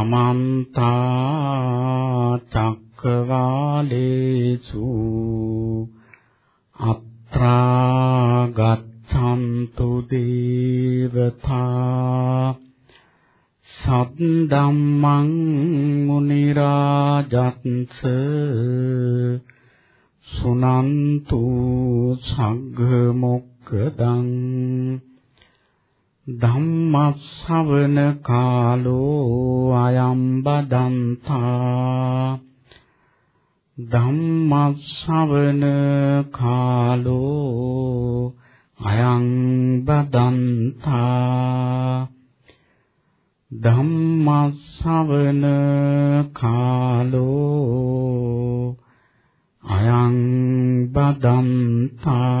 සමන්ත චක්කවාලේසු අත්‍රා ගච්ඡන්තු දේවතා සද්දම්මං මුනි රාජත්ස සුනන්තු සග්ග මොක්කදං ධම්මස්සවන කාලෝ අයම් බදන්තා ධම්මස්සවන කාලෝ අයං බදන්තා ධම්මස්සවන කාලෝ අයං බදන්තා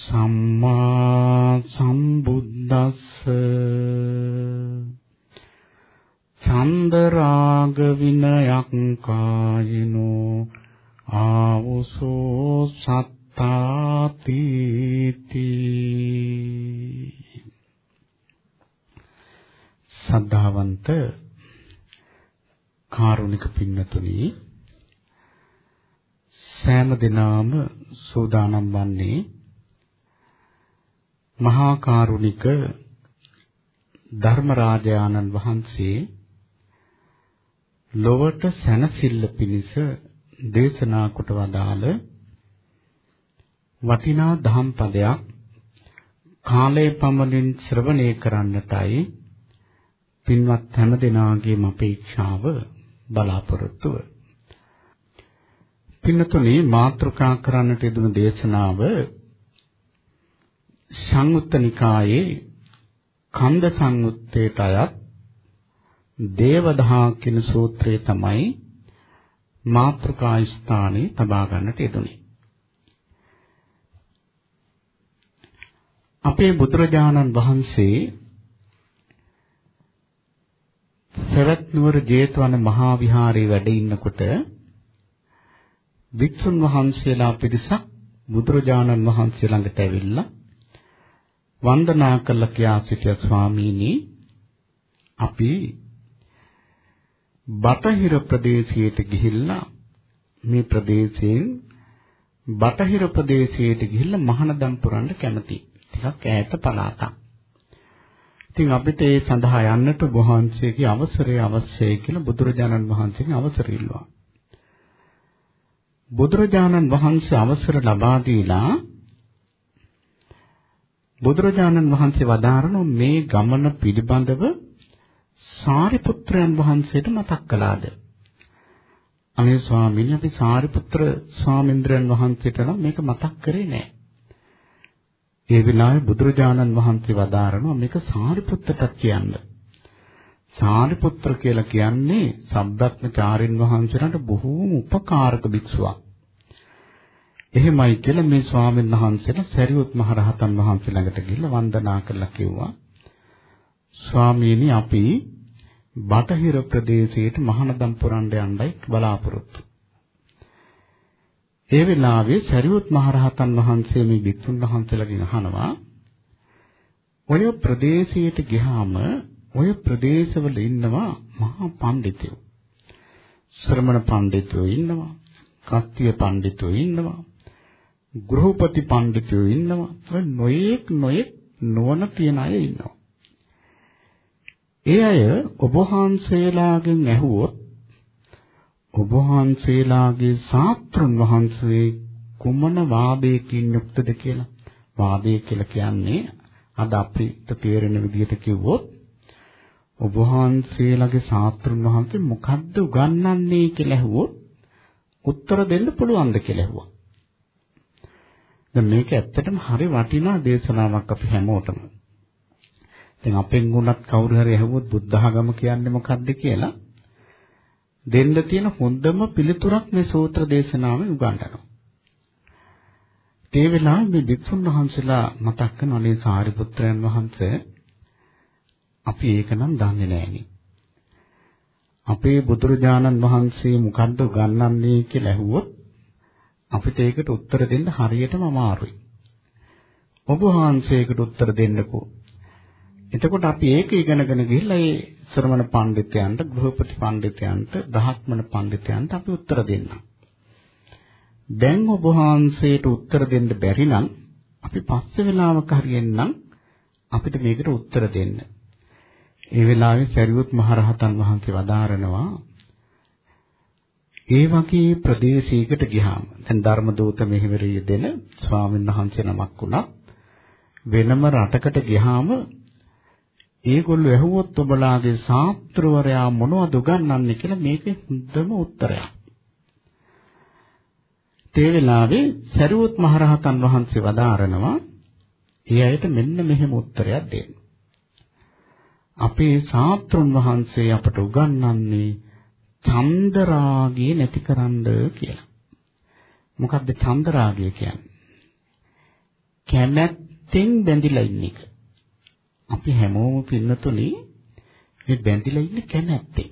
සම්මා සම්බුද්දස්ස චන්දරාග විනයක් කායිනෝ ආවුසෝ සත්තාති සද්ධාවන්ත කාරුණික පින්නතුනි සෑම දිනාම සූදානම් වන්නේ මහා කාරුණික ධර්මරාජානන් වහන්සේ ලොවට සැනසෙල්ල පිණිස දේශනා කොට වදාළ වටිනා දහම් පදයක් කාලයේ පමණින් ශ්‍රවණය කරන්නටයි පින්වත් හැම දෙනාගේම අපේක්ෂාව බලාපොරොත්තුව. පින්නතුනේ මාත්‍රකා කරන්නට යෙදුණු දේශනාව සංයුත්ත නිකායේ කන්ද සංයුත්තේට අයත් දේවදහා කියන සූත්‍රය තමයි මාත්‍රකා ස්ථානයේ තබා ගන්නට යෙදුනේ. අපේ බුදුරජාණන් වහන්සේ සරත් නුවර ජේතවන මහා විහාරයේ වැඩ ඉන්නකොට වික්ෂුන් වහන්සේලා පිරිසක් බුදුරජාණන් වහන්සේ ළඟට ඇවිල්ලා වන්දනා කළ කියා සිටිය ස්වාමීනි අපි බටහිර ප්‍රදේශයට ගිහිල්ලා මේ ප්‍රදේශයෙන් බටහිර ප්‍රදේශයට ගිහිල්ලා මහානදම් පුරන්න කැමතියි. ටිකක් ඈත පළාතක්. ඉතින් අපිට ඒ සඳහා යන්නට වහන්සේගේ අවසරය අවශ්‍යයි කියලා බුදුරජාණන් වහන්සේගෙන් අවසර ඉල්ලුවා. බුදුරජාණන් වහන්සේ අවසර ලබා දීලා බුදුරජාණන් වහන්සේ වදාරන මේ ගමන පිළිබඳව සාරිපුත්‍රයන් වහන්සේට මතක් කළාද? අනේ ස්වාමීනි අපි සාරිපුත්‍ර ස්වාමීන්ද්‍රයන් වහන්සේට නම් මේක මතක් කරේ නෑ. ඒ වෙලාවේ බුදුරජාණන් වහන්සේ වදාරනවා මේක සාරිපුත්තට කියන්න. සාරිපුත්‍ර කියලා කියන්නේ සම්බ්‍රත්මචාරින් වහන්සේලාට බොහෝම උපකාරක භික්ෂුවක්. එහෙමයි කියලා මේ ස්වාමීන් වහන්සේලා සරියුත් මහ රහතන් වහන්සේ ළඟට ගිහිල්ලා වන්දනා කරලා කිව්වා ස්වාමීනි අපි බටහිර ප්‍රදේශයට මහානදම් පුරන්න යන්නයි බලාපොරොත්තු. ඒ වෙලාවේ සරියුත් මහ රහතන් වහන්සේ මේ භික්ෂුන් වහන්සේලාගෙන් අහනවා ඔය ප්‍රදේශයට ගියාම ඔය ප්‍රදේශවල ඉන්නවා මහා පඬිතුයෝ. ශ්‍රමණ පඬිතුයෝ ඉන්නවා. කස්තිය පඬිතුයෝ ඉන්නවා. ගෘහපති පඬිතුයෝ ඉන්නවා. ඔය නොයෙක් නොයෙක් නොවන තියන අය ඉන්නවා. ඒ අය ඔබ වහන්සේලාගෙන් ඇහුවොත් ඔබ වහන්සේලාගේ ශාස්ත්‍රඥ වහන්සේ කුමන වාදයකින් යුක්තද කියලා. වාදය කියලා කියන්නේ අද අපිට තේරෙන විදිහට කිව්වොත් ඔබ වහන්සේලාගේ ශාස්ත්‍රඥ වහන්සේ මොකද්ද උගන්වන්නේ කියලා ඇහුවොත් උත්තර දෙන්න පුළුවන්ද කියලා ඇහුවා. දැන් මේක ඇත්තටම හරි වටිනා දේශනාවක් අපි හැමෝටම. දැන් අපෙන් වුණත් කවුරු හරි ඇහුවොත් බුද්ධ ආගම කියන්නේ මොකක්ද කියලා දෙන්න තියෙන හොඳම පිළිතුරක් මේ සූත්‍ර දේශනාවෙන් උගන්වනවා. ඒ වෙලාවේ මේ වික්ෂුන් වහන්සේලා මතක් කරන අනේ සාරිපුත්‍රයන් වහන්සේ අපි ඒක නම් දන්නේ නෑනේ. අපේ බුදුරජාණන් වහන්සේ මොකද්ද ගන්නන්නේ කියලා ඇහුවොත් අපිට ඒකට උත්තර දෙන්න හරියටම අමාරුයි. ඔබ වහන්සේකට උත්තර දෙන්නකෝ. එතකොට අපි ඒක ඉගෙනගෙන ගිහිල්ලා ඒ ශ්‍රමණ පඬිතුයන්ට, ගෘහපති පඬිතුයන්ට, දහක්මන පඬිතුයන්ට අපි උත්තර දෙන්නම්. දැන් ඔබ වහන්සේට උත්තර දෙන්න බැරි නම් අපි පස්සේ වෙලාවක හරියෙන්නම් අපිට මේකට උත්තර දෙන්න. ඒ වෙලාවේ සරියුත් මහරහතන් වහන්සේ වදාරනවා ඒ වගේ ප්‍රදේශයකට ගියාම දැන් ධර්මදූත මෙහෙවරිය දෙන ස්වාමීන් වහන්සේ නමක් වුණා වෙනම රටකට ගියාම ඒගොල්ලෝ ඇහුවොත් ඔබලාගේ ශාස්ත්‍රවරයා මොනවද උගන්වන්නේ කියලා මේකේ හොඳම උත්තරයක්. ඒ වෙලාවේ සරියුත් මහරහතන් වහන්සේ වදාරනවා ඒ අයට මෙන්න මෙහෙම උත්තරයක් දෙන්න. අපේ ශාස්ත්‍රුන් වහන්සේ අපට උගන්වන්නේ චන්දරාගය නැතිකරන්න කියලා. මොකක්ද චන්දරාගය කියන්නේ? කැමැත්තෙන් බැඳිලා ඉන්න එක. අපි හැමෝම පින්නතුනි මේ බැඳිලා ඉන්නේ කැමැත්තෙන්.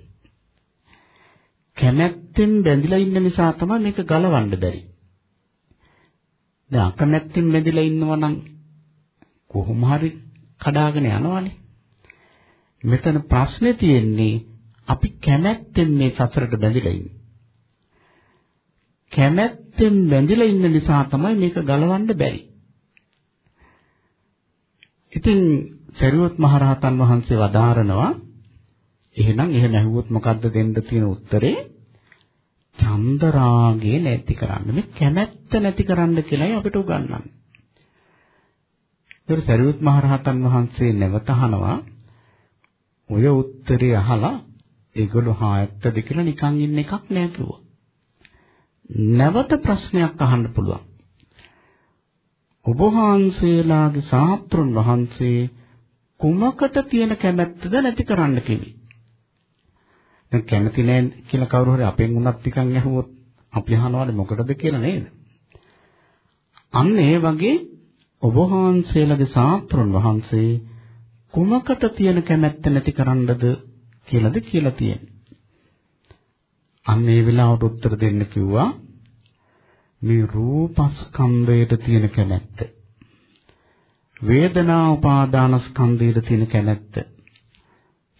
කැමැත්තෙන් බැඳිලා ඉන්න නිසා තමයි මේක ගලවන්න බැරි. දැන් අකමැත්තෙන් බැඳිලා ඉන්නවා නම් කොහොම හරි කඩාගෙන යනවනේ. මෙතන ප්‍රශ්නේ තියෙන්නේ අපි කැමැත්තෙන් මේ සසරට බැඳිලා ඉන්නේ. කැමැත්තෙන් බැඳිලා ඉන්න නිසා තමයි මේක ගලවන්න බැරි. ඉතින් සරියොත් මහරහතන් වහන්සේ වදාරනවා එහෙනම් එහෙම ඇහුවොත් මොකද්ද දෙන්න තියෙන උත්තරේ? චන්ද රාගය නැති කරන්න. මේ කැමැත්ත නැති කරන්න කියලායි අපිට උගන්වන්නේ. ඒතර සරියොත් මහරහතන් වහන්සේ නැවත අහනවා ඔය උත්තරේ අහලා ඒගොල්ලෝ හා ඇත්තද කියලා නිකන් ඉන්න එකක් නෑ කිව්වා. නැවත ප්‍රශ්නයක් අහන්න පුළුවන්. ඔබ වහන්සේලාගේ ශාස්ත්‍රුන් වහන්සේ කුමකට තියෙන කැමැත්තද නැති කරන්න කිවි. දැන් කැමති නෑ කියලා කවුරු හරි අපෙන් උනත් නිකන් ඇහුවොත් අපි අහනවානේ මොකටද කියලා නේද? අන්න ඒ වගේ ඔබ වහන්සේලාගේ ශාස්ත්‍රුන් වහන්සේ කුමකට තියෙන කැමැත්ත නැති කරන්නද කියලාද කියලා තියෙන්නේ. අන්න ඒ වෙලාවට උත්තර දෙන්න කිව්වා මේ රූපස්කන්ධයට තියෙන කැමැත්ත. වේදනා උපාදානස්කන්ධයට තියෙන කැමැත්ත.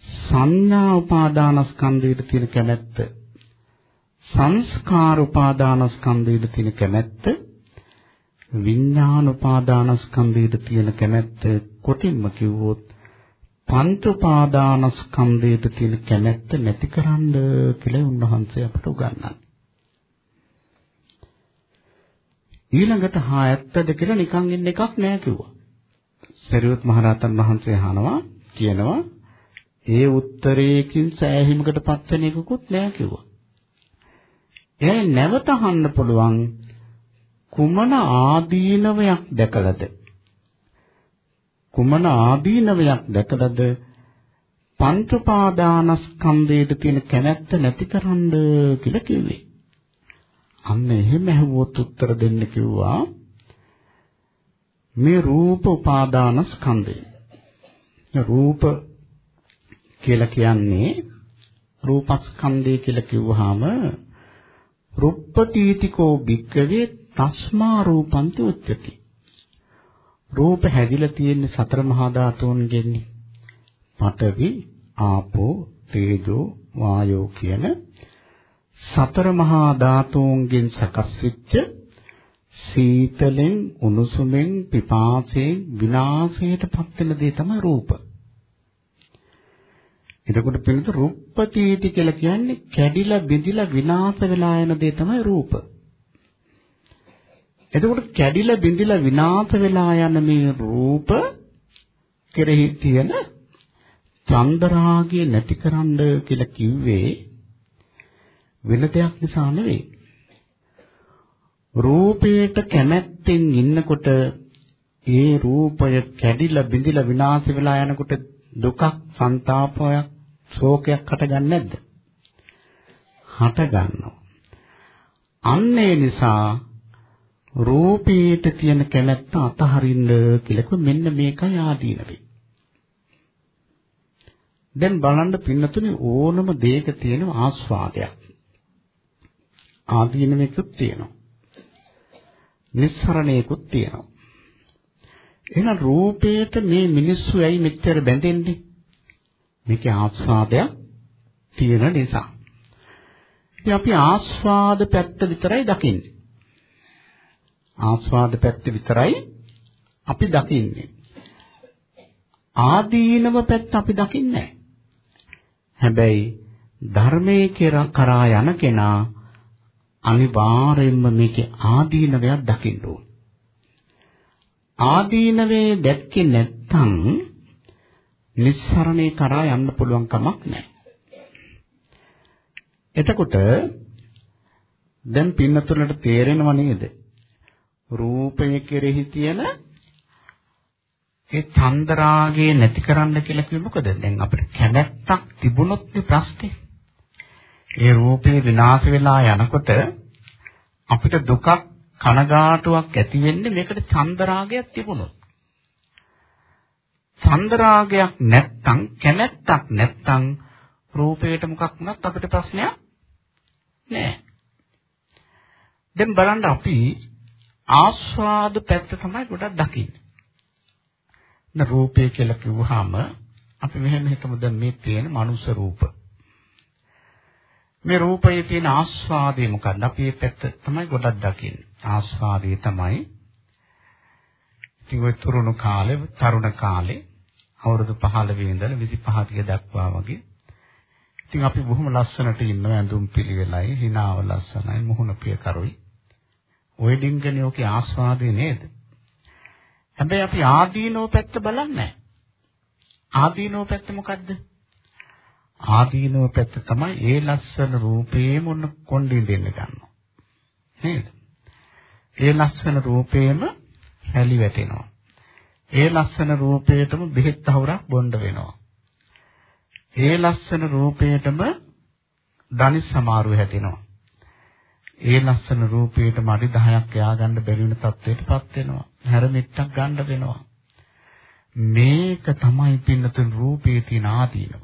සංඥා උපාදානස්කන්ධයට තියෙන කැමැත්ත. සංස්කාර උපාදානස්කන්ධයට තියෙන කැමැත්ත. විඥාන උපාදානස්කන්ධයට තියෙන කැමැත්ත කොටින්ම කිව්වොත් පංච උපාදානස්කන්ධයට තියෙන කැමැත්ත නැතිකරන්න කියලා උන්වහන්සේ අපට උගන්වන්නේ. ඊළඟට හා ඇත්තද කියලා නිකන් ඉන්න එකක් නෑ කිව්වා. සරියුත් මහරහතන් වහන්සේ අහනවා කියනවා ඒ උත්තරයකින් සෑහීමකටපත් වෙන එකකුත් නෑ කිව්වා. එයා නැවත අහන්න පුළුවන් කුමන ආදීනවයක් දැකලාද කුමන ආදීනවයක් දැකලාද පංච පාදානස්කන්ධයට තියෙන කැමැත්ත නැතිකරන්න කියලා කිව්වේ. අන්න එහෙම ඇහුවොත් උත්තර දෙන්න කිව්වා මේ රූප උපාදානස්කන්ධය. රූප කියලා කියන්නේ රූපස්කන්ධය කියලා කිව්වහම රුප්පටීතිකෝ භික්කවේ තස්මා රූපන්ති උච්චති. රූප හැදිලා තියෙන සතර මහා ධාතුන්ගෙන් පඨවි, ආපෝ, තේජෝ, වායෝ කියන සතර මහා ධාතුන්ගෙන් සකස් වෙච්ච සීතලෙන්, උණුසුමෙන්, පිපාසයෙන් විනාශයට පත් වෙන දේ තමයි රූප. එතකොට පිළිත රුප්පතීති කියලා කියන්නේ කැඩිලා බිඳිලා විනාශ වෙලා යන දේ තමයි රූප. එතකොට කැඩිලා බිඳිලා විනාශ වෙලා යන මේ රූප කෙරෙහි තියෙන චන්දරාගය නැතිකරන්න කියලා කිව්වේ වෙන දෙයක් නිසා නෙවෙයි. රූපයට කැමැත්තෙන් ඉන්නකොට ඒ රූපය කැඩිලා බිඳිලා විනාශ වෙලා යනකොට දුකක්, ਸੰతాපයක්, ශෝකයක් හටගන්නේ නැද්ද? හට ගන්නවා. අන්න ඒ නිසා රූපේට තියෙන කැමැත්ත අතහරින්න කියලා මෙන්න මේකයි ආදීනවේ. දැන් බලන්න පින්නතුනේ ඕනම දෙයක තියෙන ආස්වාදයක්. ආදීනවෙකුත් තියෙනවා. නිස්සරණයකුත් තියෙනවා. එහෙනම් රූපේට මේ මිනිස්සු ඇයි මෙච්චර බැඳෙන්නේ? මේකේ ආස්වාදයක් තියෙන නිසා. ඉතින් අපි ආස්වාද පැත්ත විතරයි දකින්නේ. ආස්වාද පැත්ත විතරයි අපි දකින්නේ. ආදීනව පැත්ත අපි දකින්නේ හැබැයි ධර්මයේ කරා යන කෙනා අනිවාර්යයෙන්ම මේකේ ආදීනවයක් දකින්න ඕන. ආදීනවේ දැක්කේ නැත්නම් නිස්සරණේ කරා යන්න පුළුවන් කමක් නැහැ. එතකොට දැන් පින්නතුලට තේරෙනව නේද? රූපය කෙරෙහි තියෙන ඒ චන්දරාගේ නැති කරන්න කියලා කිව්වෙ මොකද? දැන් අපිට කැමැත්තක් තිබුණොත් නේ ප්‍රශ්නේ. ඒ රූපේ විනාශ වෙලා යනකොට අපිට දුකක් කනගාටුවක් ඇති වෙන්නේ මේකට චන්දරාගයක් තිබුණොත්. චන්දරාගයක් නැත්තම් කැමැත්තක් නැත්තම් රූපේට මොකක් වුණත් අපිට ප්‍රශ්නයක් නෑ. දැන් බලන්න අපි ආස්වාද පැත්ත තමයි ගොඩක් දකින්නේ. න රූපය කියලා කිව්වහම අපි මෙහෙම හිතමු දැන් මේ තියෙන මනුෂ්‍ය රූප. මේ රූපයේ තියෙන ආස්වාදය මොකක්ද? අපි මේ පැත්ත තමයි ගොඩක් දකින්නේ. ආස්වාදය තමයි ඉතින් ඔය තරුණ කාලේ, තරුණ කාලේ අවුරුදු 15 ඉඳලා 25 දක්වා වගේ ඉතින් අපි බොහොම ලස්සනට ඉන්නවා ඇඳුම් පිළිවෙලයි, hinaව ලස්සනයි, මුහුණ පිය කරුයි. ඔය ඩිංගනේ ඔකේ ආස්වාදේ නේද? හැබැයි අපි ආදීනෝ පැත්ත බලන්නේ ආදීනෝ පැත්ත මොකද්ද? ආදීනෝ පැත්ත තමයි ඒ ලස්සන රූපේම ඔන්න කොණ්ඩේ දෙන්න ගන්නවා. නේද? ඒ ලස්සන රූපේම හැලි වැටෙනවා. ඒ ලස්සන රූපේටම බෙහෙත් අහුරක් බොන්න වෙනවා. ඒ ලස්සන රූපේටම ධනිස් සමාරුව හැදෙනවා. ඒ ලස්සන රූපයට මඩි 10ක් එයා ගන්න බැරි වෙන තත්ත්වයකටපත් වෙනවා. හැරමිට්ටක් ගන්න වෙනවා. මේක තමයි පින්නතුන් රූපේ තියෙන ආදීනව.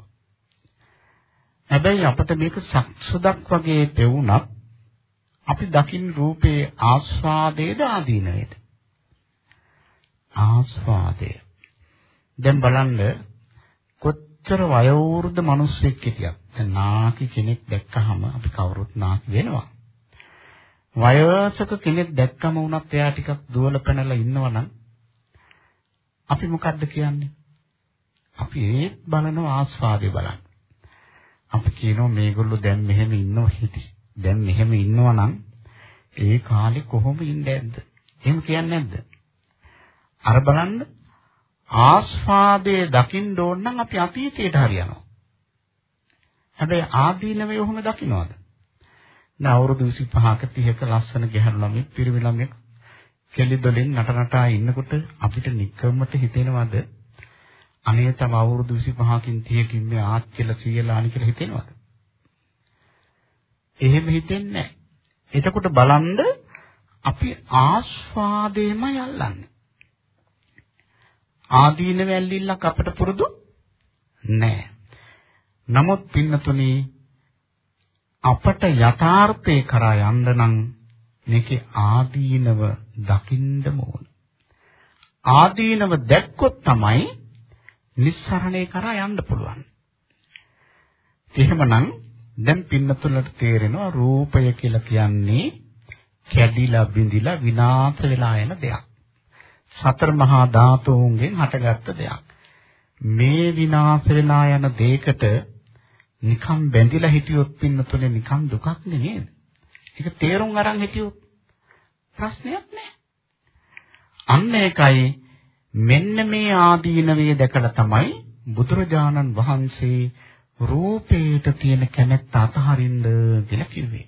හැබැයි අපිට මේක සක්සුදක් වගේ පෙවුනත් අපි දකින්න රූපේ ආස්වාදයේද ආදීනවේද? ආස්වාදය. දැන් බලන්න කොච්චර වයෝවෘද්ධ මිනිස්සෙක් හිටියත් දැන් නාකි කෙනෙක් දැක්කහම අපි කවුරුත් නාකි වෙනවා. වයසක කෙනෙක් දැක්කම වුණත් එයා ටිකක් දුවල පැනලා ඉන්නවනම් අපි මොකද්ද කියන්නේ? අපි ඒ බලන ආස්වාදේ බලන්න. අපි කියනවා මේගොල්ලෝ දැන් මෙහෙම ඉන්නව හිටි. දැන් මෙහෙම ඉන්නවනම් ඒ කාලේ කොහොම ඉන්නේ නැද්ද? එහෙම කියන්නේ නැද්ද? අර බලන්න ආස්වාදයේ දකින්න ඕන නම් අපි අතීතයට හරියනවා. හැබැයි ආදීනවේ ඔහොම දකින්නවද? දැන් අවුරුදු 25ක 30ක ලස්සන ගැහැණු ළමෙක් පිරිමි ළමෙක් කෙලි දොලින් නට නටා ඉන්නකොට අපිට නිකම්මට හිතෙනවද අනේ තම අවුරුදු 25කින් 30කින් මේ ආච්චිලා සීයලා අනි කියලා හිතෙනවද? එහෙම හිතෙන්නේ නැහැ. එතකොට බලන්න අපි ආස්වාදේමයි අල්ලන්නේ. ආදීන වැල්ලිල්ලක් අපට පුරුදු නැහැ. නමුත් පින්නතුනි අපට යථාර්ථේ කරා යන්න නම් මේකේ ආදීනව දකින්න ඕන. ආදීනව දැක්කොත් තමයි නිස්සරණේ කරා යන්න පුළුවන්. එහෙමනම් දැන් පින්නතුලට තේරෙනවා රූපය කියලා කියන්නේ කැඩිලා බිඳිලා විනාශ වෙලා යන දෙයක්. සතර මහා ධාතුන්ගෙන් හටගත්ත දෙයක්. මේ විනාශ වෙලා යන දෙයකට නිකම් බැඳිලා හිටියොත් පින්නතුනේ නිකම් දුකක් නෙමෙයි. ඒක තේරුම් අරන් හිටියොත් ප්‍රශ්නයක් නෑ. අන්න ඒකයි මෙන්න මේ ආදීනවේ දැකලා තමයි බුදුරජාණන් වහන්සේ රූපේට තියෙන කැමැත්ත අතහරින්න කියලා කිව්වේ.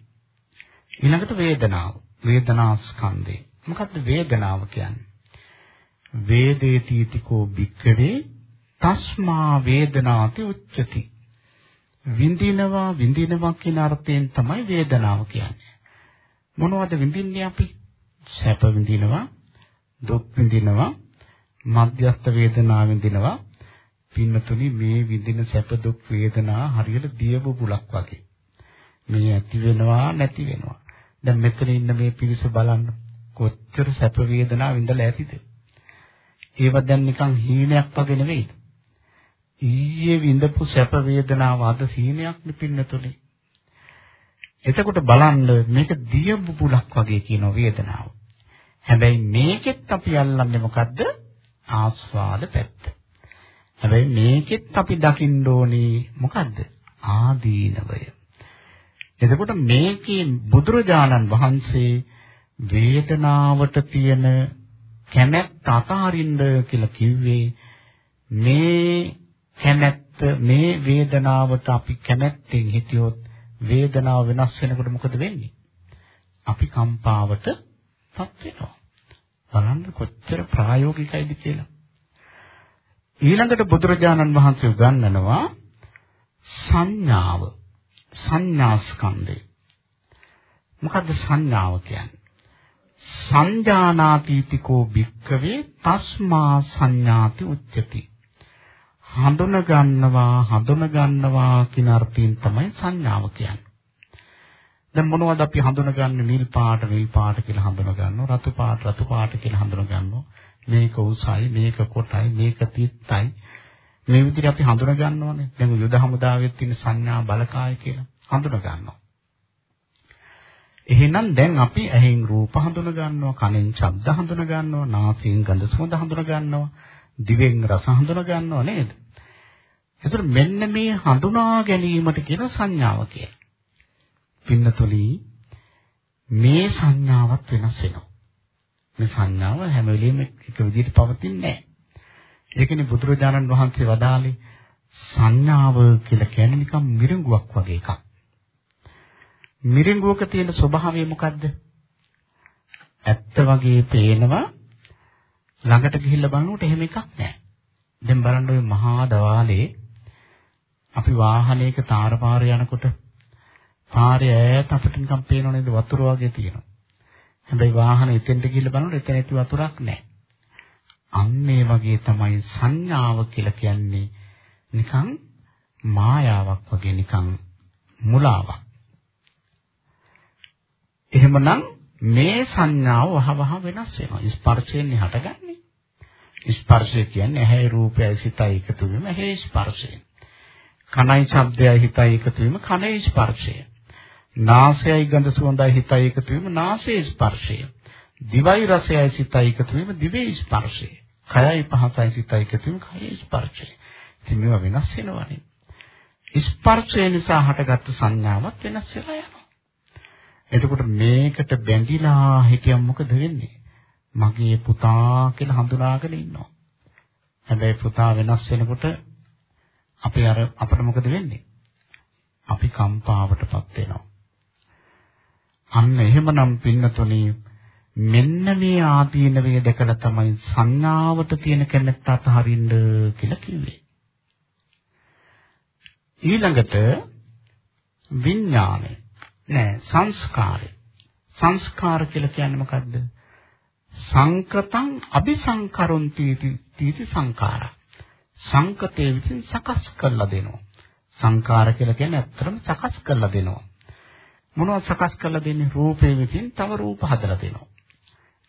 ඊළඟට වේදනාව. වේදනා ස්කන්ධය. මොකද්ද වේදනාව කියන්නේ? වේදේති තිකෝ භික්ඛවේ තස්මා වේදනාති උච්චති විඳිනවා විඳිනවා කියන අර්ථයෙන් තමයි වේදනාව කියන්නේ. මොනවද විඳින්නේ අපි? සැප විඳිනවා, දුක් විඳිනවා, මධ්‍යස්ථ වේදනා විඳිනවා. පින්නතුනි මේ විඳින සැප දුක් වේදනා හරියට දිය බුබුලක් වගේ. මේ ඇති වෙනවා නැති වෙනවා. දැන් මෙතන ඉන්න මේ පිරිස බලන්න කොච්චර සැප වේදනා විඳලා ඇතිද? ඒව දැන් නිකන් හීනයක් වගේ නෙවෙයිද? ඊයේ විඳපු සැප වේදනාව අද හීනයක් නිපින්නතුනේ. එතකොට බලන්න මේක දිය බුබුලක් වගේ කියන වේදනාව. හැබැයි මේකෙත් අපි අල්ලන්නේ මොකද්ද? ආස්වාද පැත්ත. හැබැයි මේකෙත් අපි දකින්න ඕනේ මොකද්ද? ආදීනවය. එතකොට මේකේ බුදුරජාණන් වහන්සේ වේදනාවට තියෙන කැමැත්ත අතහරින්න කියලා කිව්වේ මේ කැමැත්ත මේ වේදනාවට අපි කැමැත්තෙන් හිටියොත් වේදනාව වෙනස් වෙනකොට මොකද වෙන්නේ? අපි කම්පාවටපත් වෙනවා. බලන්න කොච්චර ප්‍රායෝගිකයිද කියලා. ඊළඟට බුදුරජාණන් වහන්සේ උගන්වනවා සංඥාව සංඥාස්කන්ධය. මොකද්ද සංඥාව කියන්නේ? සංජානාතීතිකෝ භික්කවේ තස්මා සංඥාති උච්චති. හඳුන ගන්නවා හඳුන ගන්නවා කියන අර්ථයෙන් තමයි සංඥාව කියන්නේ. දැන් මොනවද අපි හඳුනගන්නේ? නිල් පාට නිල් පාට කියලා හඳුන ගන්නවා රතු පාට රතු පාට කියලා හඳුන ගන්නවා මේක උසයි මේක කොටයි මේක තිත්තයි. මේ විදිහට අපි හඳුන ගන්නවානේ දැන් යුද හමුදාවේ තියෙන සංඥා බලකාය කියලා හඳුන ගන්නවා එහෙනම් දැන් අපි ඇහෙන් රූප හඳුන ගන්නවා කනෙන් ශබ්ද හඳුන ගන්නවා නාසයෙන් ගඳ සුවඳ හඳුන ගන්නවා දිවෙන් රස හඳුන ගන්නව නේද එතකොට මෙන්න මේ හඳුනා ගැනීමට කියන සංඥාව කියලා පින්නතුලි මේ සංඥාවත් වෙනස් වෙනවා. මේ සංඥාව හැම වෙලෙම එක විදිහට පවතින්නේ නැහැ. ඒකනේ බුදුරජාණන් වහන්සේ වදාළේ සංඥාව කියලා කියන්නේ නිකන් මිරිඟුවක් වගේ එකක්. මිරිඟුවක තියෙන ස්වභාවය මොකද්ද? ඇත්ත වගේ පේනවා ළඟට ගිහිල්ලා බලනකොට එහෙම එකක් නැහැ. දැන් බලන්න ওই මහා දවාලේ අපි වාහනයක තාර පාර යනකොට පාරේ ඈත අපිට නිකන් පේනව නේද වතුර වගේ තියෙනවා. හැබැයි වාහන එතෙන්ට ගිහිල්ලා බලනකොට එතන ඇති වතුරක් නැහැ. අන්න ඒ වගේ තමයි සංඥාව කියලා කියන්නේ නිකන් මායාවක් වගේ නිකන් මුලාවක්. එහෙමනම් මේ සංඥාව වහවහ වෙනස් වෙනවා. ස්පර්ශයෙන් හටගන්නේ. ස්පර්ශය කියන්නේ ඇහැ රූපයයි සිතයි එකතු වීම ඇහැ ස්පර්ශය. කනයි ශබ්දයයි හිතයි එකතු වීම කනේ ස්පර්ශය. නාසයයි ගඳ සුවඳයි හිතයි එකතු වීම නාසයේ ස්පර්ශය. දිවයි රසයයි සිතයි එකතු වීම දිවේ ස්පර්ශය. කයයි පහසයි සිතයි එකතු වීම කයේ ස්පර්ශය. ඉතින් මේවා වෙනස් වෙනවනේ. ස්පර්ශය නිසා හටගත්තු සංඥාවක් වෙනස් වෙලා යනවා. එතකොට මේකට බැඳිලා හිටියම මොකද වෙන්නේ? මගේ පුතා කියලා හඳුනාගෙන ඉන්නවා. හැබැයි පුතා වෙනස් වෙනකොට අපි අර අපිට මොකද වෙන්නේ? අපි කම්පාවටපත් වෙනවා. අන්න එහෙමනම් පින්නතුනි මෙන්න මේ ආදීනවේ දැකලා තමයි සංඥාවට තියෙන කැමැත්ත අතහරින්න කියලා කිව්වේ. ඊළඟට විඥානය නෑ සංස්කාරය. සංස්කාර කියලා කියන්නේ මොකද්ද? සංකතං අபிසංකරොන්ති තීති සංඛාරා. සංකතේ විසින් සකස් කරලා දෙනවා. සංකාර කියලා කියන්නේ ඇත්තටම සකස් කරලා දෙනවා. මොනවද සකස් කරලා දෙන්නේ? රූපේ විසින් තව රූප හදලා දෙනවා.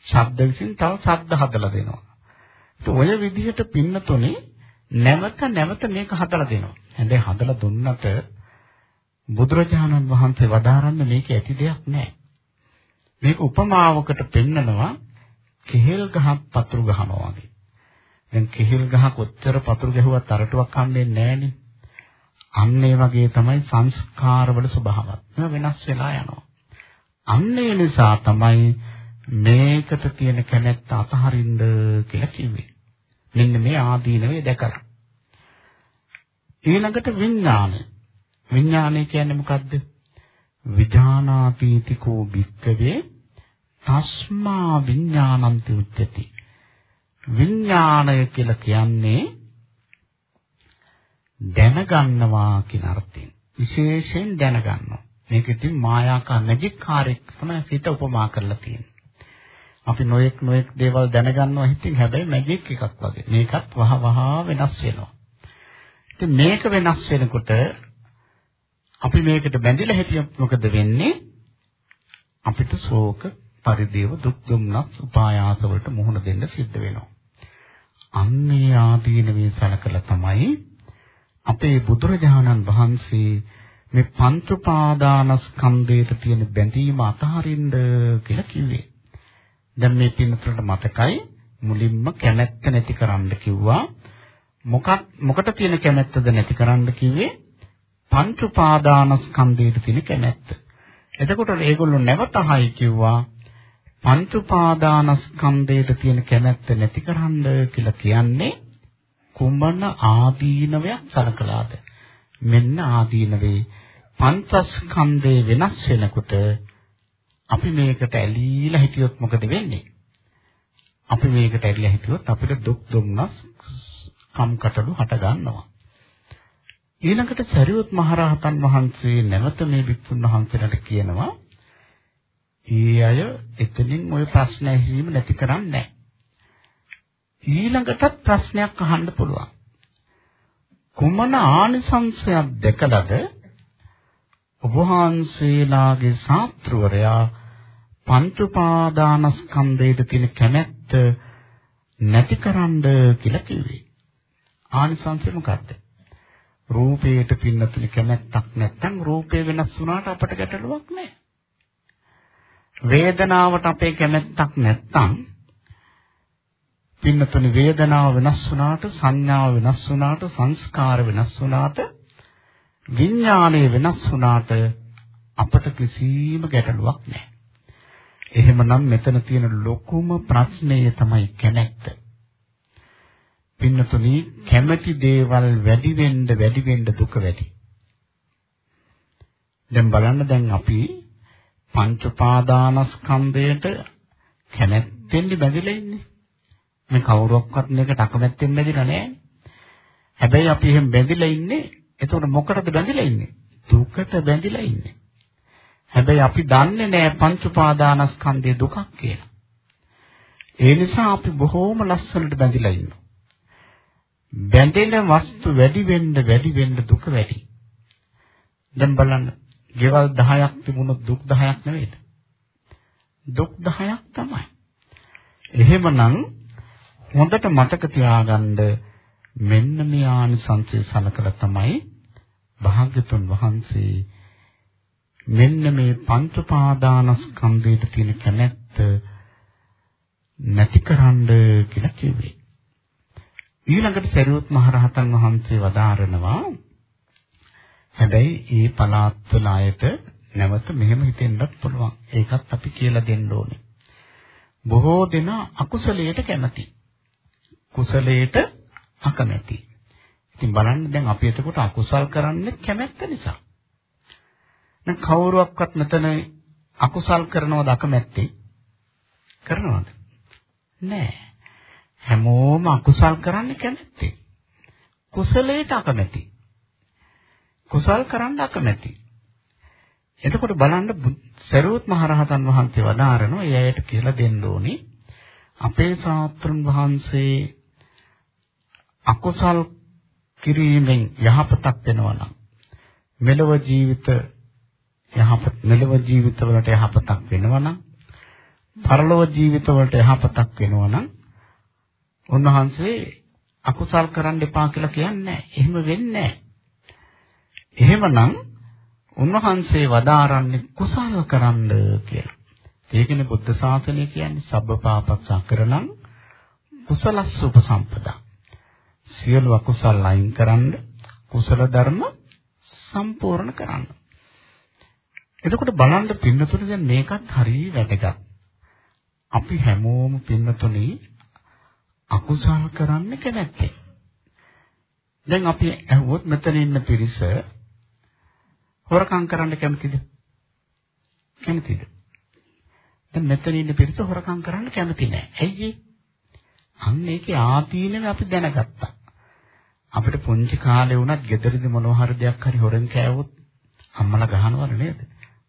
ශබ්ද විසින් තව ශබ්ද හදලා දෙනවා. ඔය විදිහට පින්නතුනේ නැවත නැවත මේක හදලා දෙනවා. හැබැයි හදලා දුන්නට බුදුරජාණන් වහන්සේ වදාරන්නේ මේක ඇති දෙයක් නෑ. මේක උපමාවකට පෙන්නනවා කෙහෙල් ගහක් පතුරු ගහනවා වගේ. දැන් කෙහෙල් ගහ කොච්චර පතුරු ගැහුවත් අරටුවක් හම්බෙන්නේ නෑනේ. අන්න ඒ වගේ තමයි සංස්කාරවල ස්වභාවය. වෙනස් වෙලා යනවා. අන්න ඒ නිසා තමයි මේකට තියෙන කැමැත්ත අතහරින්න කියලා කිව්වේ. මෙන්න මේ ආදීනවේ දැකලා. ඊළඟට විඥානය. විඥානය කියන්නේ මොකද්ද? විඥානාපීතිකෝ භික්කවේ තස්මා විඥානන්ති උච්චති. විඥානය කියලා කියන්නේ දැනගන්නවා කියන අර්ථයෙන්. විශේෂයෙන් දැනගන්නවා. මේක ඉතින් මායාකා මැජික් කාර්යයක් තමයි සිත උපමා කරලා තියෙන්නේ. අපි නොයෙක් නොයෙක් දේවල් දැනගන්නවා හිතින් හැබැයි මැජික් එකක් වගේ. මේකත් වහ වහ වෙනස් වෙනවා. ඉතින් මේක වෙනස් වෙනකොට අපි මේකට බැඳිලා හිටියොත් මොකද වෙන්නේ? අපිට ශෝක, පරිදේව, දුක් දුම්නස්, උපායාස වලට මුහුණ දෙන්න සිද්ධ වෙනවා. අන්නේ ආදීන මේ සලකලා තමයි අපේ බුදුරජාණන් වහන්සේ මේ පංච උපාදානස්කන්ධයට තියෙන බැඳීම අතහරින්න කියලා කිව්වේ. දැන් මේ පින්නතුන්ට මතකයි මුලින්ම කැමැත්ත නැති කරන්න කිව්වා. මොකක් මොකට තියෙන කැමැත්තද නැති කරන්න කිව්වේ? පංච උපාදානස්කන්ධයට තියෙන කැමැත්ත. එතකොට ඒගොල්ලෝ නැවතහයි කිව්වා පංච උපාදානස්කන්ධයට තියෙන කැමැත්ත නැති කරන්න කියලා කියන්නේ කුඹන ආදීනවයක් සලකලාද? මෙන්න ආදීනවේ පංචස්කන්ධේ වෙනස් වෙනකොට අපි මේකට ඇලීලා හිටියොත් මොකද වෙන්නේ? අපි මේකට ඇලීලා හිටියොත් අපිට දුක් දුම්නස් කම්කටොළු හට ගන්නවා. ඊළඟට සරියුත් මහරහතන් වහන්සේ නැවත මේ වික්ෂුන් වහන්සේලාට කියනවා ඒ අය එතනින් ওই ප්‍රශ්න ඇහිීම නැති කරන්නේ නැහැ. ඊළඟටත් ප්‍රශ්නයක් අහන්න පුළුවන්. කුමන ආනිසංශයක් දැකලාද ඔබ වහන්සේලාගේ ශාස්ත්‍රවරයා පංච උපාදානස්කන්ධයට තියෙන කැමැත්ත නැතිකරන්න කියලා කිව්වේ. ආනිසංශය මොකක්ද? රූපයට පින්නතුනි කැමැත්තක් නැත්නම් රූපේ වෙනස් වුණාට අපට ගැටලුවක් නැහැ. වේදනාවට අපේ කැමැත්තක් නැත්නම් පින්නතුනි වේදනාව වෙනස් වුණාට සංඥාව වෙනස් වුණාට සංස්කාර වෙනස් වුණාට විඥානය වෙනස් වුණාට අපට කිසිම ගැටලුවක් නැහැ. එහෙමනම් මෙතන තියෙන ලොකුම ප්‍රශ්නය තමයි කැමැත්ත. පින්නතුනි කැමැති දේවල් වැඩි වෙන්න වැඩි වෙන්න දුක වැඩි. දැන් බලන්න දැන් අපි පංච උපාදානස්කන්ධයට කැමැත්තෙන් බැඳිලා ඉන්නේ. මේ කවුරක්වත් මේකට අකමැත්තෙන් බැඳිලා නැහැ. හැබැයි අපි එහෙම බැඳිලා ඉන්නේ එතකොට මොකටද බැඳිලා ඉන්නේ? දුකට බැඳිලා ඉන්නේ. හැබැයි අපි දන්නේ නැහැ පංච උපාදානස්කන්ධයේ දුකක් කියලා. ඒ නිසා අපි බොහෝම ලස්සනට බැඳිලා ඉන්නවා. බැඳෙන වස්තු වැඩි වෙන්න වැඩි වෙන්න දුක වැඩි. දැන් බලන්න ගෙවල් 10ක් තිබුණොත් දුක් 10ක් නෙවෙයිද? දුක් 10ක් තමයි. එහෙමනම් හොඳට මතක තියාගන්න මෙන්න මේ ආනිසංසය සලකලා තමයි භාග්‍යතුන් වහන්සේ මෙන්න මේ පංච පාදානස්කන්ධයට තියෙන කැමැත්ත නැතිකරන්න කියලා කිව්වේ. ඊළඟට සරියුත් මහරහතන් වහන්සේ වදාරනවා හැබැයි ඒ පලාත්වල අයට නැවත මෙහෙම හිතෙන්නත් පුළුවන්. ඒකත් අපි කියලා දෙන්න ඕනේ. බොහෝ දෙනා අකුසලයට කැමති. කුසලයට අකමැති. ඉතින් බලන්න දැන් අපි එතකොට අකුසල් කරන්නේ කැමැත්ත නිසා. දැන් කවුරුවක්වත් මෙතන අකුසල් කරනවද අකමැත්තේ? කරනවද? නෑ. හැමෝම අකුසල් කරන්නේ කැමැත්තේ. කුසලයට අකමැති. කුසල් කරන්න අකමැති. එතකොට බලන්න සරුවත් මහරහතන් වහන්සේ වදාරනවා ඒ අයට කියලා දෙන්න ඕනේ අපේ ශාස්ත්‍රුන් වහන්සේ අකුසල් කිරීමෙන් යහපතක් වෙනවා නම් මෙලව ජීවිත යහපත් මෙලව ජීවිතවලට යහපතක් වෙනවා නම් පරලොව ජීවිතවලට යහපතක් වෙනවා නම් උන්වහන්සේ අකුසල් කරන්න එපා කියලා කියන්නේ නැහැ. එහෙම වෙන්නේ නැහැ. එහෙමනම් උන්වහන්සේ වදාරන්නේ කුසල කරන්න කියලා. ඒකනේ බුද්ධ ශාසනය කියන්නේ සබ්බපාපස්සකරණං කුසලස්ස උපසම්පදා. සියලු අකුසල් අයින් කරන්න කුසල ධර්ම සම්පූර්ණ කරන්න. එතකොට බලන්න පින්නතුනේ දැන් මේකත් හරිය වැදගත්. අපි හැමෝම පින්නතුනේ අකුසල් කරන්න කැමැත්තේ. දැන් අපි ඇහුවොත් මෙතන ඉන්න පිරිස හොරකම් කරන්න කැමතිද? කැමතිද? දැන් මෙතන ඉන්න පිරිස හොරකම් කරන්න කැමති නෑ. ඇයි අන්න ඒකේ ආදීනව අපි දැනගත්තා. අපිට පුංචි කාලේ වුණත් ගෙදරදී මොනවා හරි දෙයක් හරි හොරෙන් කෑවොත් අම්මලා ගහනවල නේද?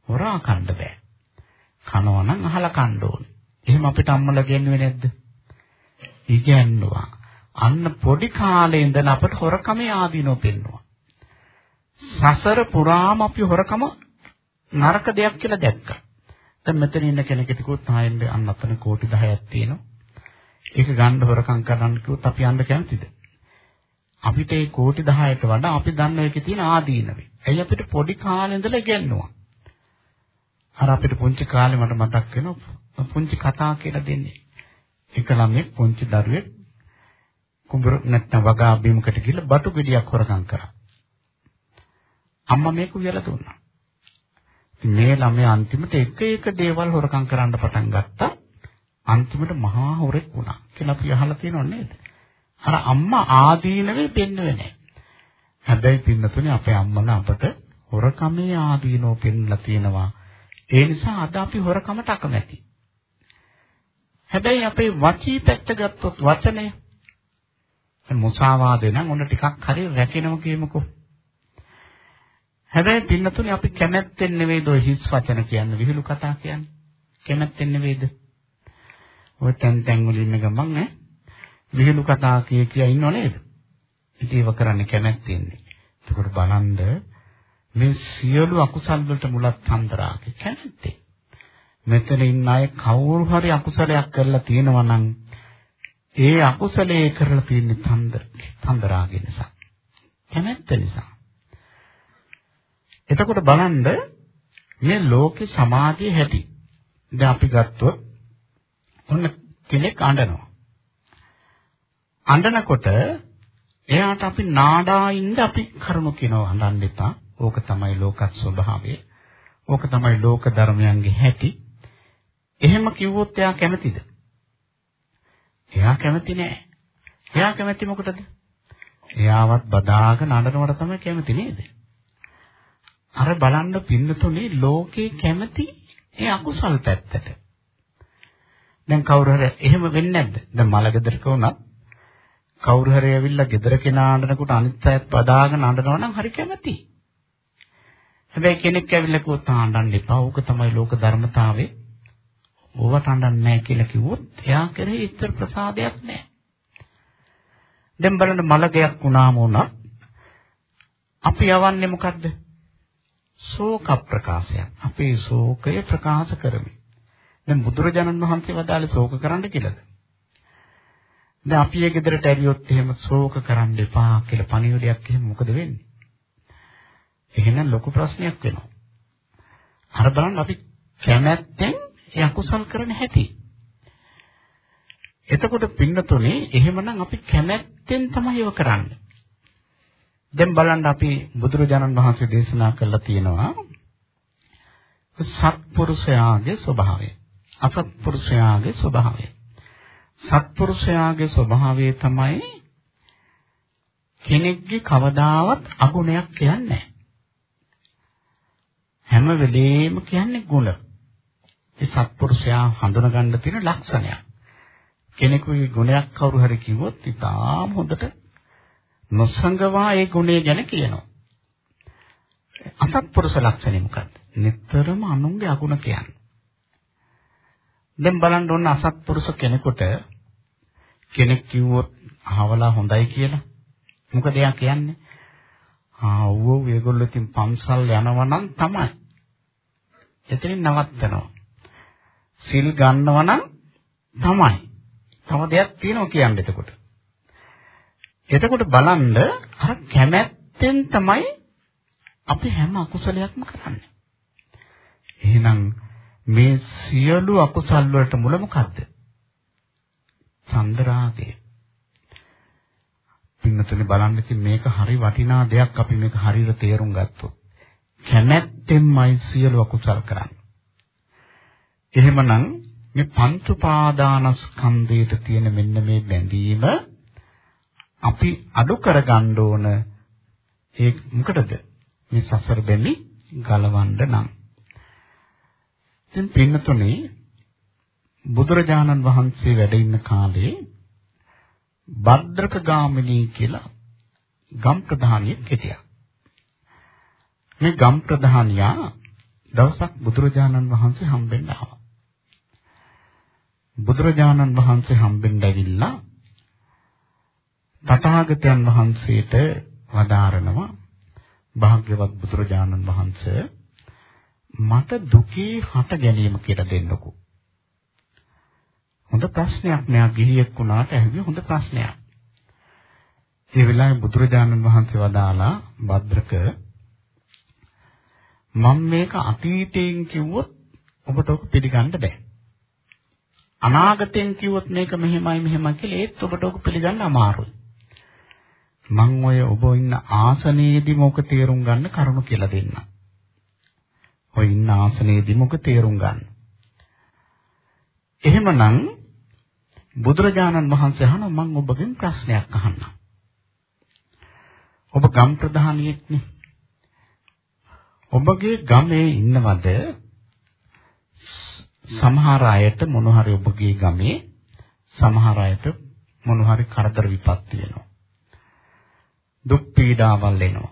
හොරා කන්න බෑ. කනවා නම් අහලා කන්න ඕනේ. එහෙම අපිට අම්මලා කියන්නේ නැද්ද? ඉගැන්නුවා. අන්න පොඩි කාලේ ඉඳන් අපට හොරකමේ ආදීනෝ පෙන්නවා. සසර පුරාම අපි හොරකම නරක දෙයක් කියලා දැක්කා. දැන් මෙතන ඉන්න කෙනෙකුට කිව්වොත් ආයෙත් අන්න අතන කෝටි 10ක් තියෙනවා. ඒක ගන්න හොරකම් කරන්න කිව්වොත් අපි යන්න කැමතිද? අපිට ඒ කෝටි 10ට වඩා අපි දන්න එකේ තියෙන ආදීනවේ. ඇයි අපිට පොඩි කාලේ ඉඳලා ඉගෙනුවා. අර අපිට පුංචි කාලේ මට මතක් වෙනවා පුංචි කතා කියලා දෙන්නේ. එක ළමෙක් පුංචි දරුවෙක් කුඹුර නැත්නම් වගා බිමකට ගිහලා බටු ගෙඩියක් හොරකම් කරා. අම්මා මේක උයලා දුන්නා. මේ ළමයා අන්තිමට එක එක දේවල් හොරකම් කරන්න පටන් ගත්තා. අන්තිමට මහා හොරෙක් වුණා කියලා අපි අහලා තියෙනව නේද? අර අම්මා ආදීනවේ පෙන්වන්නේ නැහැ. හැබැයි පින්නතුනේ අපේ අම්මලා අපට හොරකමේ ආදීනෝ පෙන්ලා තියෙනවා. ඒ නිසා අද අපි හොරකමට අකමැති. හැබැයි අපේ වචී පැත්ත ගත්තොත් වචනය මුසාවාදේ නම් ඔන්න ටිකක් හරි රැකෙනවා කියමුකෝ. හැබැයි පින්නතුනේ අපි කැමැත්තෙන් නෙවෙයිද ඔය හිස් වචන කියන්නේ විහිළු කතා කියන්නේ. කැමැත්තෙන් නෙවෙයිද? ඔය තැන් තැන් වල ඉන්න ගමන් ඈ විහිළු කතා කිය කිය ඉන්නව නේද? ඉතින් ඒව කරන්නේ කැමැත්තෙන්නේ. ඒකට බලන්ද මේ සියලු අකුසල් වලට මුලත් හන්දරාගේ කැමැත්තේ. මෙතන ඉන්න අය කවුරු හරි අකුසලයක් කරලා තියෙනවා නම් ඒ අකුසලයේ කරලා තියෙන තන්දර තන්දරාගේ නිසා. කැමැත්ත නිසා. එතකොට බලන්න මේ ලෝකේ සමාජයේ හැටි. දැන් අපි ගත්තොත් ඔන්න කෙනෙක් අඬනවා. අඬනකොට එයාට අපි නාඩා ඉන්න අපි කරුණු කියනවා අඬන්න එපා. ඕක තමයි ලෝකත් ස්වභාවය. ඕක තමයි ලෝක ධර්මයන්ගේ හැටි. එහෙම කිව්වොත් එයා කැමතිද? එයා කැමති නෑ. එයා කැමති මොකටද? එයාවත් බදාගෙන අඬනවට තමයි කැමති නේද? අර බලන්න පින්නතුනේ ලෝකේ කැමති ඒ අකුසල් පැත්තට. දැන් කවුරු හරි එහෙම වෙන්නේ නැද්ද? දැන් මලගෙදරක වුණත් කවුරු හරි ඇවිල්ලා ගෙදර කෙනා අඬනකොට අනිත් අයත් බදාගෙන අඬනවා නම් හරි කැමතියි. හැබැයි කෙනෙක් ඇවිල්ලා කිව්වොත් අඬන්න එපා. ඕක තමයි ලෝක ධර්මතාවය. ඕවට අඬන්නේ නැහැ කියලා කිව්වොත් එයා කරේ ඉතර ප්‍රසාදයක් නැහැ. දැන් බලන්න මලගයක් වුණාම උනත් අපි යවන්නේ මොකද්ද? ශෝක ප්‍රකාශයක්. අපේ ශෝකය ප්‍රකාශ කරමි. දැන් බුදුරජාණන් වහන්සේ වදාළේ ශෝක කරන්න කියලාද? දැන් අපි ඒ ගෙදරට ඇරියොත් එහෙම ශෝක කරන්න එපා කියලා පණිවිඩයක් එහෙම මොකද වෙන්නේ? එහෙනම් ලොකු ප්‍රශ්නයක් වෙනවා. අර බලන්න අපි කැමැත්තෙන් ඒ අකුසල් කරන හැටි. එතකොට පින්නතුනේ එහෙමනම් අපි කැමැත්තෙන් තමයි ඒව කරන්නේ. දැන් බලන්න අපි බුදුරජාණන් වහන්සේ දේශනා කළා තියෙනවා සත්පුරුෂයාගේ ස්වභාවය අසත්පුරුෂයාගේ ස්වභාවය සත්පුරුෂයාගේ ස්වභාවය තමයි කෙනෙක්ගේ කවදාවත් අගුණයක් කියන්නේ හැම වෙලේම කියන්නේ ගුණ. ඒ සත්පුරුෂයා හඳුනගන්න තියෙන ලක්ෂණයක්. කෙනෙකුගේ ගුණයක් කවුරු හරි කිව්වොත් ඉතාම හොඳට නොසංගවා ඒ ගුණය ගැන කියනවා. අසත්පුරුෂ ලක්ෂණය මොකක්ද? නිතරම අනුන්ගේ අගුණ කියන්නේ. දැන් බලන්න ඕන අසත්පුරුෂ කෙනෙකුට කෙනෙක් කිව්වොත් අහවලා හොඳයි කියලා. මොකද එයා කියන්නේ? ආ ඌව ඒගොල්ලෝ ඉතින් පන්සල් යනවා නම් තමයි. එතනින් නවත්තනවා. සිල් ගන්නවා නම් තමයි. තව දෙයක් තියෙනවා කියන්නේ එතකොට. එතකොට බලන්න අර කැමැත්තෙන් තමයි අපි හැම අකුසලයක්ම කරන්නේ. එහෙනම් මේ සියලු අකුසල් වලට මුල මොකද්ද? චන්ද්‍රාගය. පින්නතුනේ බලන්න ඉතින් මේක හරි වටිනා දෙයක් අපි මේක හරියට තේරුම් ගත්තොත්. කැමැත්තෙන්මයි සියලු අකුසල් කරන්නේ. එහෙමනම් මේ පංච උපාදානස්කන්ධයට තියෙන මෙන්න මේ බැඳීම අපි අඩු කරගන්න ඕන ඒ මොකටද මේ සසර බැමි ගලවන්න නම් ඉතින් පින්නතුනේ බුදුරජාණන් වහන්සේ වැඩ ඉන්න කාලේ භද්‍රක ගාමිනී කියලා ගම් ප්‍රධානියෙක් හිටියා. මේ ගම් ප්‍රධානියා දවසක් බුදුරජාණන් වහන්සේ හම්බෙන්න ආවා. බුදුරජාණන් වහන්සේ හම්බෙන්න ඇවිල්ලා තථාගතයන් වහන්සේට වදාරනවා භාග්‍යවත් බුදුරජාණන් වහන්සේ මට දුකේ හට ගැනීම කියලා දෙන්නකෝ. හොඳ ප්‍රශ්නයක් මෙයා ගිහියෙක් වුණාට ඇහුවේ හොඳ ප්‍රශ්නයක්. ඒ වෙලාවේ බුදුරජාණන් වහන්සේ වදාලා භද්‍රක මම මේක අතීතයෙන් කිව්වොත් ඔබට ඔක පිළිගන්න බෑ. අනාගතයෙන් කිව්වොත් මේක මෙහෙමයි මෙහෙමයි කියලා ඒත් ඔබට ඔක පිළිගන්න අමාරුයි. මං ඔය ඔබ ඉන්න ආසනයේදී මොක තේරුම් ගන්න කරුණු කියලා දෙන්න. ඔය ඉන්න ආසනයේදී මොක තේරුම් ගන්න. එහෙමනම් බුදුරජාණන් වහන්සේ අහනවා මං ඔබගෙන් ප්‍රශ්නයක් අහන්නම්. ඔබ ගම් ප්‍රධානියෙක්නේ. ඔබගේ ගමේ ඉන්නවද සමහර අයට මොන හරි ඔබගේ ගමේ සමහර අයට මොන හරි කරදර විපත් වෙනවා. දුක් පීඩාවල් එනවා.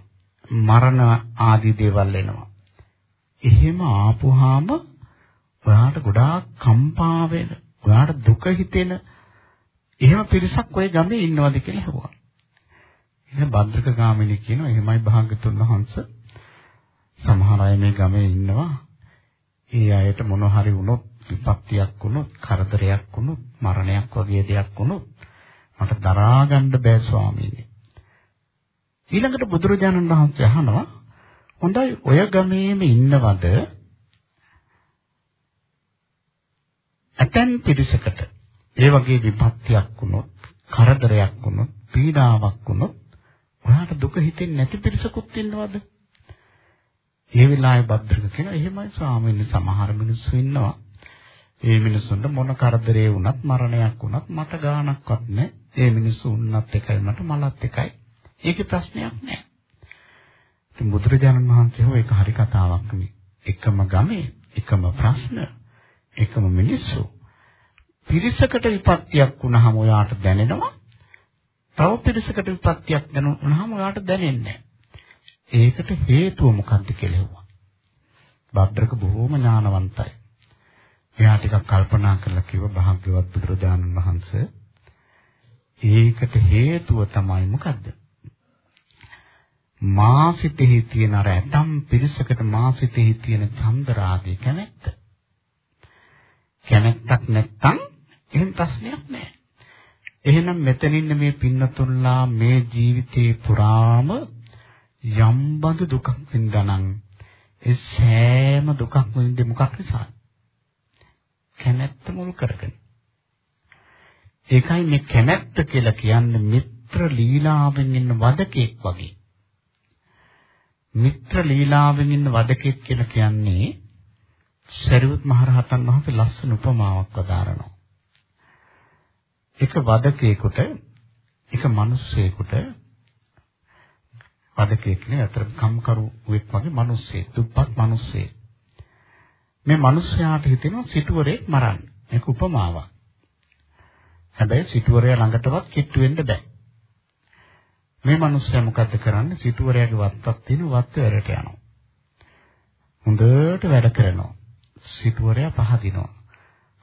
මරණ ආදී දේවල් එනවා. එහෙම ආපුවාම ඔයාට ගොඩාක් කම්පා වෙන, ඔයාට දුක හිතෙන එහෙම පිරිසක් ওই ගමේ ඉන්නවද කියලා අහුවා. එහෙනම් භද්‍රක ගාමිණී කියනවා එහෙමයි භාග්‍යතුන් වහන්සේ සමහර අය මේ ගමේ ඉන්නවා. ඒ අයට මොන හරි වුණොත් විපත්තියක් වුණොත්, කරදරයක් වුණොත්, මරණයක් වගේ දෙයක් වුණොත් මට දරා ගන්න බෑ ස්වාමීනි. ඊළඟට බුදුරජාණන් වහන්සේ අහනවා හොඳයි ඔය ගමේම ඉන්නවද? ඇතැම් පිරිසකට. ඒ වගේ විපත්තියක් වුණොත් කරදරයක් වුණොත් පීඩාවක් වුණොත් ඔයාට දුක හිතෙන්නේ නැති පිරිසකුත් ඉන්නවද? ඒ වෙලාවේ භද්‍රක කියනවා එහෙමයි ස්වාමීන් සමහර මිනිස්සු ඉන්නවා. ඒ මිනිස්සුන්ට මොන කරදරේ වුණත් මරණයක් වුණත් මට ගාණක්වත් නැහැ. ඒ මිනිස්සු උන්නත් එකයි මට මලත් එකයි. ඒකේ ප්‍රශ්නයක් නැහැ. ඉතින් බුදුරජාණන් වහන්සේ හෝ ඒක හරි කතාවක් නෙවෙයි. එකම ගමේ, එකම ප්‍රශ්න, එකම මිනිස්සු. පිරිසකට විපත්තියක් වුණාම ඔයාට දැනෙනවා. තව පිරිසකට විපත්තියක් දැනුනහම ඔයාට දැනෙන්නේ ඒකට හේතුව මොකක්ද කියලා හෙව්වා. භද්‍රක බොහෝම ඥානවන්තයි. එයා ටිකක් කල්පනා කරලා කිව්ව භාග්‍යවත් බුදුරජාණන් වහන්සේ ඒකට හේතුව තමයි මොකද්ද? මා සිතෙහි තියෙන අර ඇතම් පිරිසකට මා සිතෙහි තියෙන චන්දරාගය කැමැත්ත. කැමැත්තක් නැත්තම් එහෙම ප්‍රශ්නයක් නැහැ. එහෙනම් මෙතන ඉන්න මේ පින්නතුල්ලා මේ ජීවිතේ පුරාම යම් බඳු දුකක් වින්දානම් ඒ සෑම දුකක්ම වින්දේ මොකක් නිසාද? කැමැත්ත මුල් කරගෙන. ඒකයි මේ කැමැත්ත කියලා කියන්නේ මිත්‍ර ලීලාවෙන් ඉන්න වදකෙක් වගේ. මිත්‍ර ලීලාවෙන් ඉන්න වදකෙක් කියලා කියන්නේ සරියුත් මහරහතන් වහන්සේ ලස්සන උපමාවක් වදාරනවා. එක වදකේකට එක මිනිස්සෙකුට වදකෙක් නේ අතර කම්කරුවෙක් වගේ මිනිස්සෙක් දුප්පත් මිනිස්සෙක්. මේ මිනිස්යාට හිතෙනවා සිටුවරේ මරන්න. මේක උපමාවක්. හැබැයි සිටුවරයා ළඟටවත් කිට්ටු වෙන්න බෑ. මේ මිනිස්සයා මොකද්ද කරන්නේ? සිටුවරයාගේ වත්තක් තියෙන වත්ත වැඩට යනවා. හොඳට වැඩ කරනවා. සිටුවරයා පහදිනවා.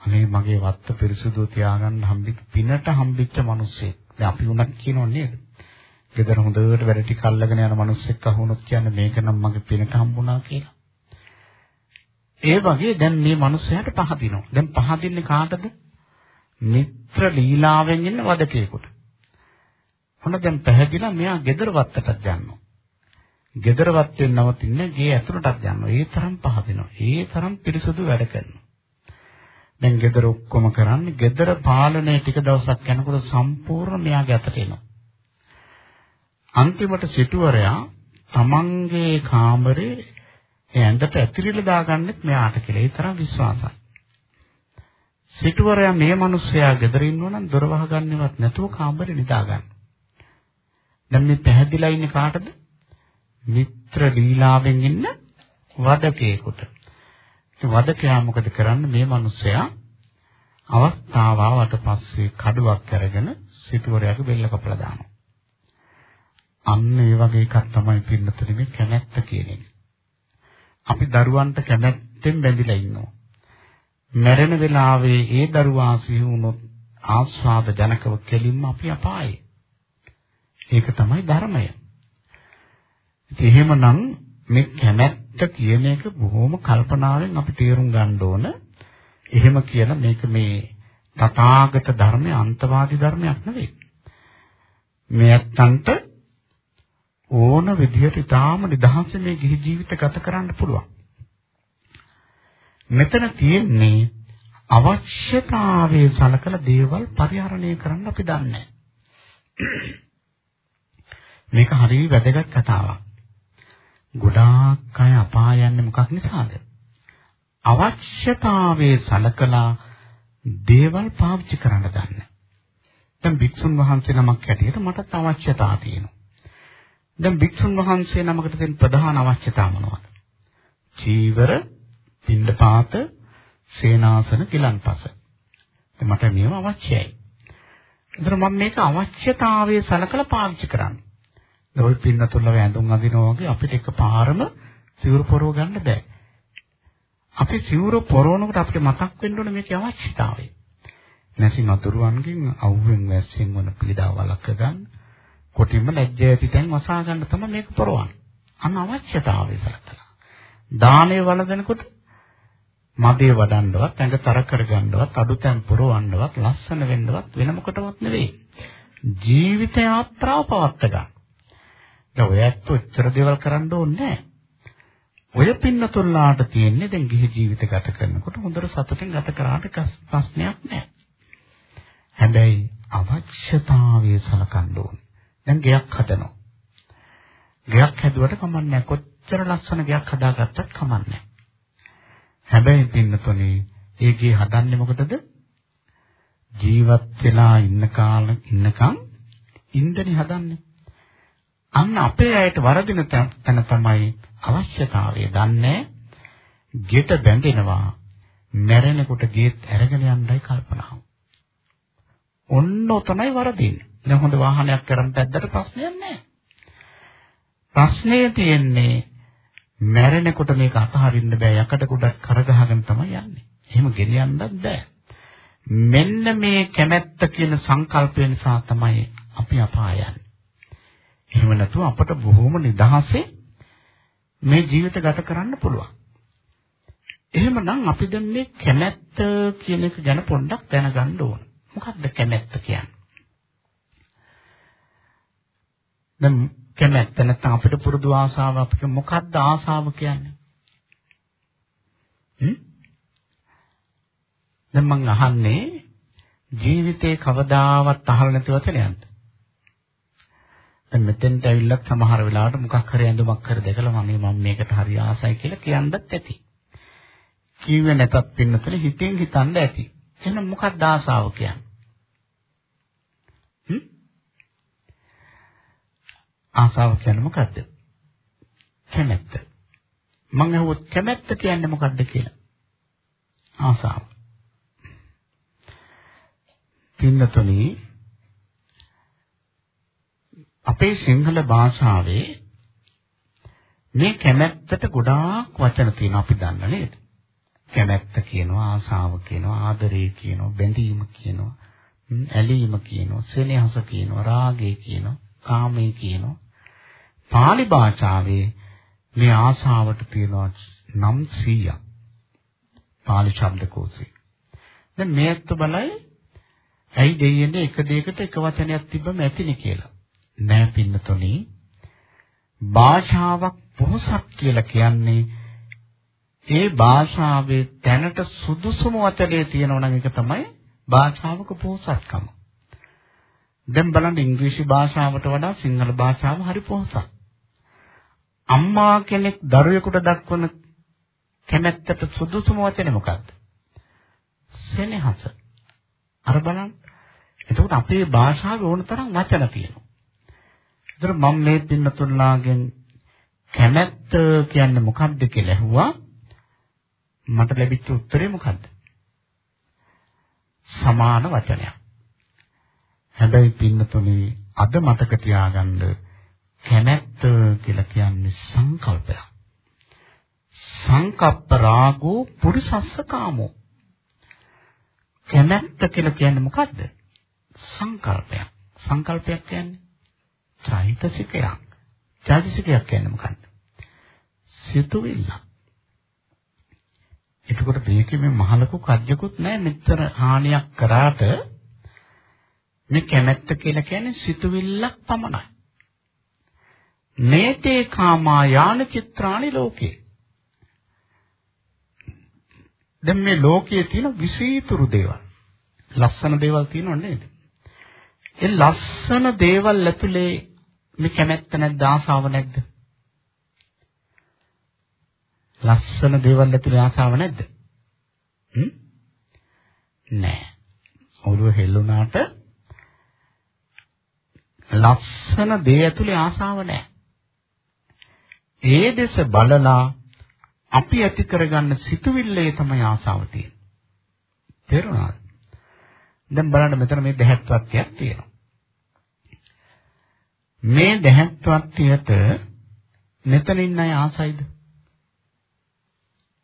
අනේ මගේ වත්ත පිරිසුදු තියාගන්න හම්බෙච්ච පිනට හම්බෙච්ච මිනිස්සෙක්. දැන් අපි උනත් කියනෝ නේද? ගෙදර හොඳට වැඩ ටික අල්ලගෙන යන මිනිස්සෙක් අහුනොත් කියන්නේ මේක නම් මගේ පිනට හම්බුණා කියලා. ඒ වගේ දැන් මේ මිනිස්සයාට පහදිනවා. දැන් පහදින්නේ කාටද? මිත්‍ර ලීලාවෙන් ඉන්න වදකේකට. ඔන්න දැන් පැහැදිලා මෙයා ගෙදර වත්තටත් යනවා. ගෙදර වත්තෙන් නවතින්නේ ගේ ඇතුළටත් යනවා. ඒ තරම් පහදිනවා. ඒ තරම් පිරිසුදු වැඩ කරනවා. දැන් ගෙදර ඔක්කොම කරන්නේ ගෙදර පාලනය ටික දවසක් යනකොට සම්පූර්ණ මෙයාගේ අතට එනවා. අන්තිමට සිටුවරයා තමන්ගේ කාමරේ ඇඳට ඇතිරිලා දාගන්නෙත් මෙයාට කියලා. ඒ තරම් විශ්වාසයි. සිටුවරයා මේ මිනිස්සයා ගෙදර ඉන්නවනම් දොර වහගන්නවත් නැතුව කාමරේ නිදා ගන්න. දැන් මේ පැහැදිලා ඉන්නේ කාටද? මිත්‍ර ලීලාවෙන් ඉන්න වදකේකට. ඉතින් වදකයා මොකද කරන්නේ? මේ මිනිස්සයා අවස්ථාව ආවට පස්සේ කඩුවක් අරගෙන සිටුවරයාගේ බෙල්ල කපලා දානවා. අන්න ඒ වගේ එකක් තමයි පින්නතුනේ මේ කැමැත්ත කියන එක. අපි දරුවන්ට කැමැත්තෙන් බැඳිලා ඉන්නවා. මැරෙන වෙලාවේ ඒ දරුවා සිහි වුණොත් ආස්වාද ජනකව කෙලින්ම අපි අපායේ. ඒක තමයි ධර්මය. ඉතින් එහෙමනම් මේ කැමැත්ත කියන එක බොහොම කල්පනාවෙන් අපි තේරුම් ගන්න ඕන. එහෙම කියලා මේක මේ තථාගත ධර්මයේ අන්තවාදී ධර්මයක් නෙවෙයි. මේ ඇත්තන්ට ඕන විදිහට ඊටාම නිදහසේ මේ ගිහි ජීවිත ගත කරන්න පුළුවන්. මෙතන තියෙන්නේ අවශ්‍යතාවයේ සලකලා දේවල් පරිහරණය කරන්න අපි දන්නේ මේක හරිය වැදගත් කතාවක්. ගොඩාක් අය අපාය යන්නේ මොකක් නිසාද? අවශ්‍යතාවයේ සලකලා දේවල් පාවිච්චි කරන්න දන්නේ. දැන් භික්ෂුන් වහන්සේ නමක් හැටියට මටත් අවශ්‍යතාව තියෙනවා. දැන් භික්ෂුන් වහන්සේ නමකට තියෙන ප්‍රධාන අවශ්‍යතාව මොනවද? චීවර, පිණ්ඩපාත, සේනාසන, කිලන්පස. දැන් මට මේව අවශ්‍යයි. ඒතර මම මේක අවශ්‍යතාවයේ සලකලා පාවිච්චි කරන්නේ. දැන් ওই පින්නතුල්ල වැඳුම් අඳිනවා වගේ අපිට එකපාරම සිවුරු පොරව ගන්න බෑ. අපි සිවුර පොරවනකොට අපිට මතක් වෙන්න ඕනේ මේකේ අවශ්‍යතාවය. නැසි මතුරුවන්ගෙන් අවුවෙන් වැස්සෙන් වන පීඩාව වළක්ව ගන්න කොටින්ම ලැජ්ජ ඇති තැන් වසා ගන්න තමයි මේක පොරවන්නේ. අන්න අවශ්‍යතාවය සලකලා. දානේ වළඳනකොට මදේ වඩන්නවත් ඇඟ තර කරගන්නවත් අඩුතැන් පුරවන්නවත් ලස්සන වෙන්නවත් වෙන මොකටවත් නෙවෙයි. ජීවිත යාත්‍රාව පවත්ත ගන්න. දැන් ඔයත් ඔච්චර දේවල් කරන්න ඕනේ නැහැ. ඔය පින්නතුල්ලාට තියෙන්නේ දැන් ගිහි ජීවිත ගත කරනකොට හොඳට සතුටින් ගත කරාට ප්‍රශ්නයක් නැහැ. හැබැයි අවශ්‍යතාවය සලකන්න ඕනේ. දැන් ගෙයක් හදනවා. ගෙයක් හැදුවට කමන්නේ නැහැ. කොච්චර ලස්සන ගෙයක් හදාගත්තත් කමන්නේ නැහැ. හැබැයි පින්නතුනේ ඒ ගේ හදන්නේ මොකටද? ජීවත් වෙලා ඉන්න කාලෙ ඉන්නකම් ඉන්දනේ හදන්නේ. අන්න අපේ අයට වරදින තැන තමයි අවශ්‍යතාවය දන්නේ ගෙට බැඳෙනවා මැරෙනකොට ගේත් අරගෙන යන්නයි කල්පනාව. ඔන්න ඔතනයි වරදින්නේ. දැන් හොඳ වාහනයක් කරන් පැද්දට ප්‍රශ්නයක් නැහැ. ප්‍රශ්නේ තියෙන්නේ මැරෙනකොට මේක අතහරින්න බෑ යකඩ කුඩක් කරගහගෙන තමයි යන්නේ. එහෙම ගෙනියන්නත් බෑ. මෙන්න මේ කැමැත්ත කියන සංකල්පය නිසා තමයි අපි අපාය යන්නේ. එහෙම නැතුව අපට බොහොම නිදහසේ මේ ජීවිත ගත කරන්න පුළුවන්. එහෙමනම් අපි දැන් මේ කැමැත්ත කියන එක ගැන පොඩ්ඩක් දැනගන්න ඕන. මොකක්ද කැමැත්ත කියන්නේ? දැන් කැමැත්ත නැත්නම් අපිට පුරුදු ආසාව අපිට මොකක්ද ආසාව කියන්නේ? හ්ම්? දැන් මං අහන්නේ ජීවිතේ කවදාවත් අහලා නැති වචනයක්ද? දැන් මෙතෙන්ට ඇවිල්ලත් සමහර වෙලාවට මොකක් හරි ඇඳුමක් හරි දැකලා මම මම මේකට හරි ආසයි කියලා කියන්නත් ඇති. කිව්වේ නැතත් පින්නතල හිතෙන් හිතන්න ඇති. එහෙනම් මොකක්ද ආසාව කියන්නේ? හ්ම්? ආසාව කියන්නේ මොකද්ද? කැමැත්ත. මම අහුවොත් කැමැත්ත කියන්නේ මොකද්ද කියලා? ආසාව. පින්නතුනි අපේ සිංහල භාෂාවේ මේ කැමැත්තට ගොඩාක් වචන තියෙනවා අපි දන්න නේද? කැමැත්ත කියනවා ආසාව කියනවා ආදරේ කියනවා බැඳීම කියනවා ඇලීම කියනවා සෙනෙහස කියනවා රාගය කියනවා කාමය කියනවා. පාලි භාෂාවේ මේ ආසාවට තියෙනවා නම් 100ක් පාලි ශබ්දකෝෂේ දැන් මේත් බලයි. ඇයි දෙයියනේ එක දෙයකට එක වචනයක් තිබ්බම ඇතිනේ කියලා. නෑ පින්නතොනි භාෂාවක් පොහසත් කියලා කියන්නේ ඒ භාෂාවේ තැනට සුදුසුම වචනේ තියෙනවා නම් ඒක තමයි භාෂාවක පොහසත්කම. දැන් බලන්න ඉංග්‍රීසි භාෂාවට වඩා සිංහල භාෂාව හරි පොහසත්. අම්මා කෙනෙක් දරුවෙකුට දක්වන කැමැත්තට සුදුසුම වචනේ මොකක්ද? සෙනෙහස. අර බලන්න. එතකොට අපේ භාෂාවේ ඕන තරම් වචන තියෙනවා. ඒතර මම මේ පින්නතුල්ලාගෙන් කැමැත්ත කියන්නේ මොකක්ද කියලා ඇහුවා. මට ලැබිච්ච උත්තරේ මොකද්ද? සමාන වචනයක්. හැබැයි පින්නතුනේ අද මතක තියාගන්න කැමැත්ත කියලා කියන්නේ සංකල්පයක්. සංකප්ප රාගෝ පුරිසස්ස කාමෝ. කැමැත්ත කියලා කියන්නේ මොකද්ද? සංකල්පයක්. සංකල්පයක් කියන්නේ චෛතසිකයක්. චෛතසිකයක් කියන්නේ මොකද්ද? සිතුවිල්ල. එතකොට මේකේ මේ මහලකු කජ්ජකුත් නැහැ මෙච්චර හානියක් කරාට මේ කැමැත්ත කියලා කියන්නේ සිතුවිල්ලක් පමණයි. නේතේ කාමා යාන චිත්‍රානි ලෝකේ. දැන් මේ ලෝකයේ තියෙන විසීතුරු දේවල්. ලස්සන දේවල් තියෙනව නේද? ඒ ලස්සන දේවල් ඇතුලේ මේ කැමැත්ත නැද්ද ආසාව නැද්ද? ලස්සන දේවල් ඇතුලේ ආසාව නැද්ද? හ්ම්? නෑ. ඔළුව හෙල්ලුණාට ලස්සන දේ ඇතුලේ ආසාව නෑ. ඒ දෙස බලලා අපි ඇති කරගන්න සිතුවිල්ලේ තමයි ආසාව තියෙන්නේ. තේරුණාද? දැන් බලන්න මෙතන මේ දෙහත්වත්යක් තියෙනවා. මේ දෙහත්වත්යට මෙතන ඉන්න අය ආසයිද?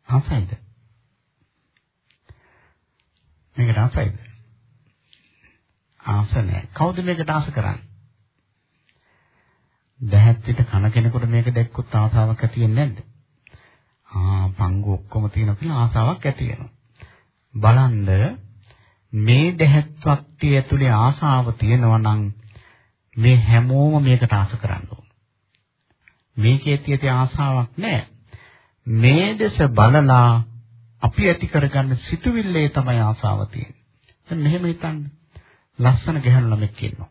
ආසයිද? මේකට ආසයිද? ආස නැහැ. කවුද මේකට ආස කරන්නේ? දැහැත් පිට කන කෙනෙකුට මේක දැක්කොත් ආසාවක් ඇති වෙන්නේ නැද්ද? ආ පංගු ඔක්කොම තියෙනවා කියලා ආසාවක් ඇති වෙනවා. බලන්න මේ දැහැත් වක්තිය ඇතුලේ ආසාව තියෙනවා නම් මේ හැමෝම මේකට ආස කරන්න ඕන. මේකේ තියෙති ආසාවක් නැහැ. මේ දෙස බලලා අපි ඇති කරගන්න සිතුවිල්ලේ තමයි ආසාව තියෙන්නේ. දැන් මෙහෙම හිතන්න. ලස්සන ගැහැණු ළමෙක් ඉන්නවා.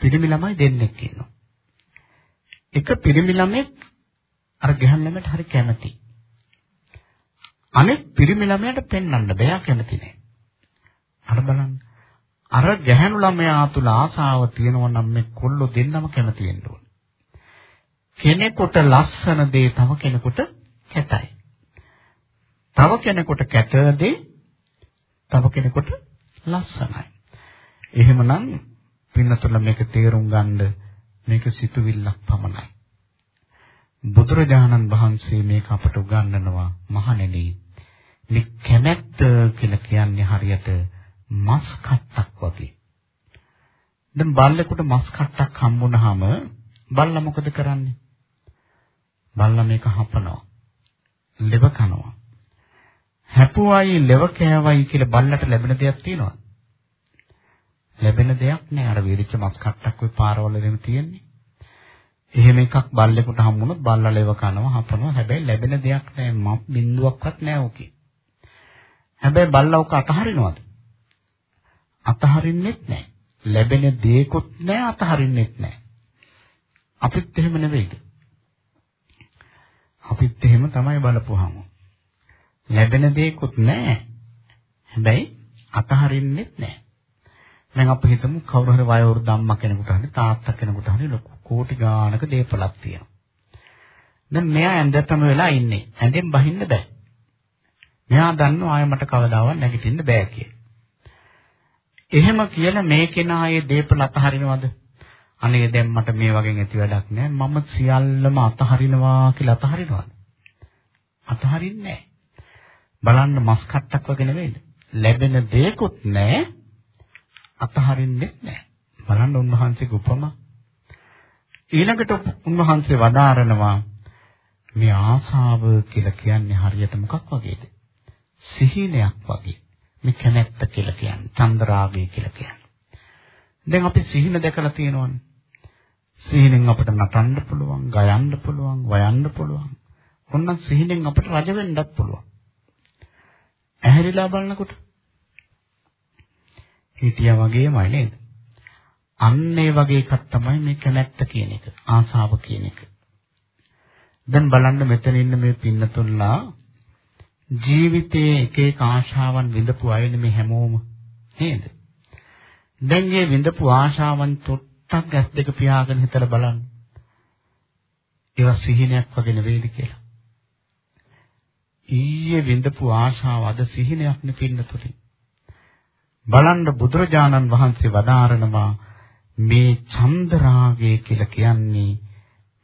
පිරිමි ළමයි දෙන්නෙක් ඉන්නවා. එක පිරිමි ළමෙක් අර ගැහැණු ළමයට හරි කැමතියි. අනෙක් පිරිමි ළමයාට පෙන්වන්න බෑ කැමති නෑ. අර බලන්න. අර ගැහැණු ළමයා තුල ආසාව තියෙනවා නම් මේ කොල්ලෝ දෙන්නම කැමති වෙන්න ඕන. කෙනෙකුට ලස්සන දේ තව කෙනෙකුට කැතයි. තව කෙනෙකුට කැත දේ තව කෙනෙකුට ලස්සනයි. එහෙමනම් පින්නතුල මේක තේරුම් ගන්න මේක සිතුවිල්ලක් පමණයි. බුදුරජාණන් වහන්සේ මේක අපට උගන්වනවා මහණෙනි. මේ කැමැත්ත කියලා කියන්නේ හරියට මස් කට්ටක් වගේ. දැන් බල්ලෙකුට මස් කට්ටක් හම්බුනහම බල්ලා මොකද කරන්නේ? බල්ලා මේක හපනවා. ලෙව කනවා. හැපුවයි ලෙව කෑවයි කියලා බල්ලට ලැබෙන දෙයක් තියෙනවද? ලැබෙන දෙයක් නෑ අර වීරිච්ච මස් කට්ටක් ওই පාරවල දෙන තියෙන්නේ. එහෙම එකක් බල්ලෙකුට හම්බුනොත් බල්ලා ලෙව කනවා හපනවා හැබැයි ලැබෙන දෙයක් නෑ මම් බින්දුවක්වත් නෑ ඕකේ. හැබැයි බල්ලා ඔක අතහරිනවද? අතහරින්නෙත් නෑ. ලැබෙන දේකුත් නෑ අතහරින්නෙත් නෑ. අපිත් එහෙම නෙවෙයිද? අපිත් එහෙම තමයි බලපුවාම. ලැබෙන දේකුත් නෑ. හැබැයි අතහරින්නෙත් නෑ. දැන් අපි හිතමු කවුරු හරි වයෝවෘද්ධ අම්මා කෙනෙකුට හරි තාත්තා කෙනෙකුට හරි ලොකු කෝටි ගාණක දේපලක් තියෙනවා. දැන් මෙයා ඇඳටම වෙලා ඉන්නේ. ඇඳෙන් බහින්න බෑ. මෙයා දන්නවා ආයෙ මට කවදාවත් නැගිටින්න බෑ කියලා. එහෙම කියලා මේ කෙනා ආයේ දේපල අතහරිනවද? අනේ දැන් මට මේ වගේ ඇති වැඩක් නෑ. මම සියල්ලම අතහරිනවා කියලා අතහරිනවද? අතහරින්නේ නෑ. බලන්න මස් කට්ටක් වගේ නෙවෙයිද? ලැබෙන දේකුත් නෑ. අතහරින්නේ නැහැ. බලන්න උන්වහන්සේගේ උපමා. ඊළඟට උන්වහන්සේ වදාරනවා මේ ආසාව කියලා කියන්නේ හරියට මොකක් වගේද? සිහිනයක් වගේ. මේ කැමැත්ත කියලා කියන්නේ, චන්ද්‍රාගය කියලා කියන්නේ. දැන් අපි සිහින දැකලා තියෙනවනේ. සිහිනෙන් අපිට නටන්න පුළුවන්, ගයන්න පුළුවන්, වයන්න පුළුවන්. ඔන්න සිහිනෙන් අපිට රජ වෙන්නත් පුළුවන්. ඇහැරිලා බලනකොට හිටියා වගේමයි නේද? අන්න ඒ වගේ එකක් තමයි මේ කැමැත්ත කියන එක. ආසාව කියන එක. දැන් බලන්න මෙතන ඉන්න මේ පින්නතුල්ලා ජීවිතයේ එක එක ආශාවන් විඳපු අයනේ මේ හැමෝම නේද? දැන් මේ විඳපු ආශාවන් තොට්ටක් ඇස් දෙක පියාගෙන හිතලා බලන්න. ඒවා සිහිනයක් වගේ නෙවෙයිද කියලා. ඊයේ විඳපු ආශාව අද සිහිනයක් නෙපින්නතුලි. බලන්න බුදුරජාණන් වහන්සේ වදාරනවා මේ චන්දරාගය කියලා කියන්නේ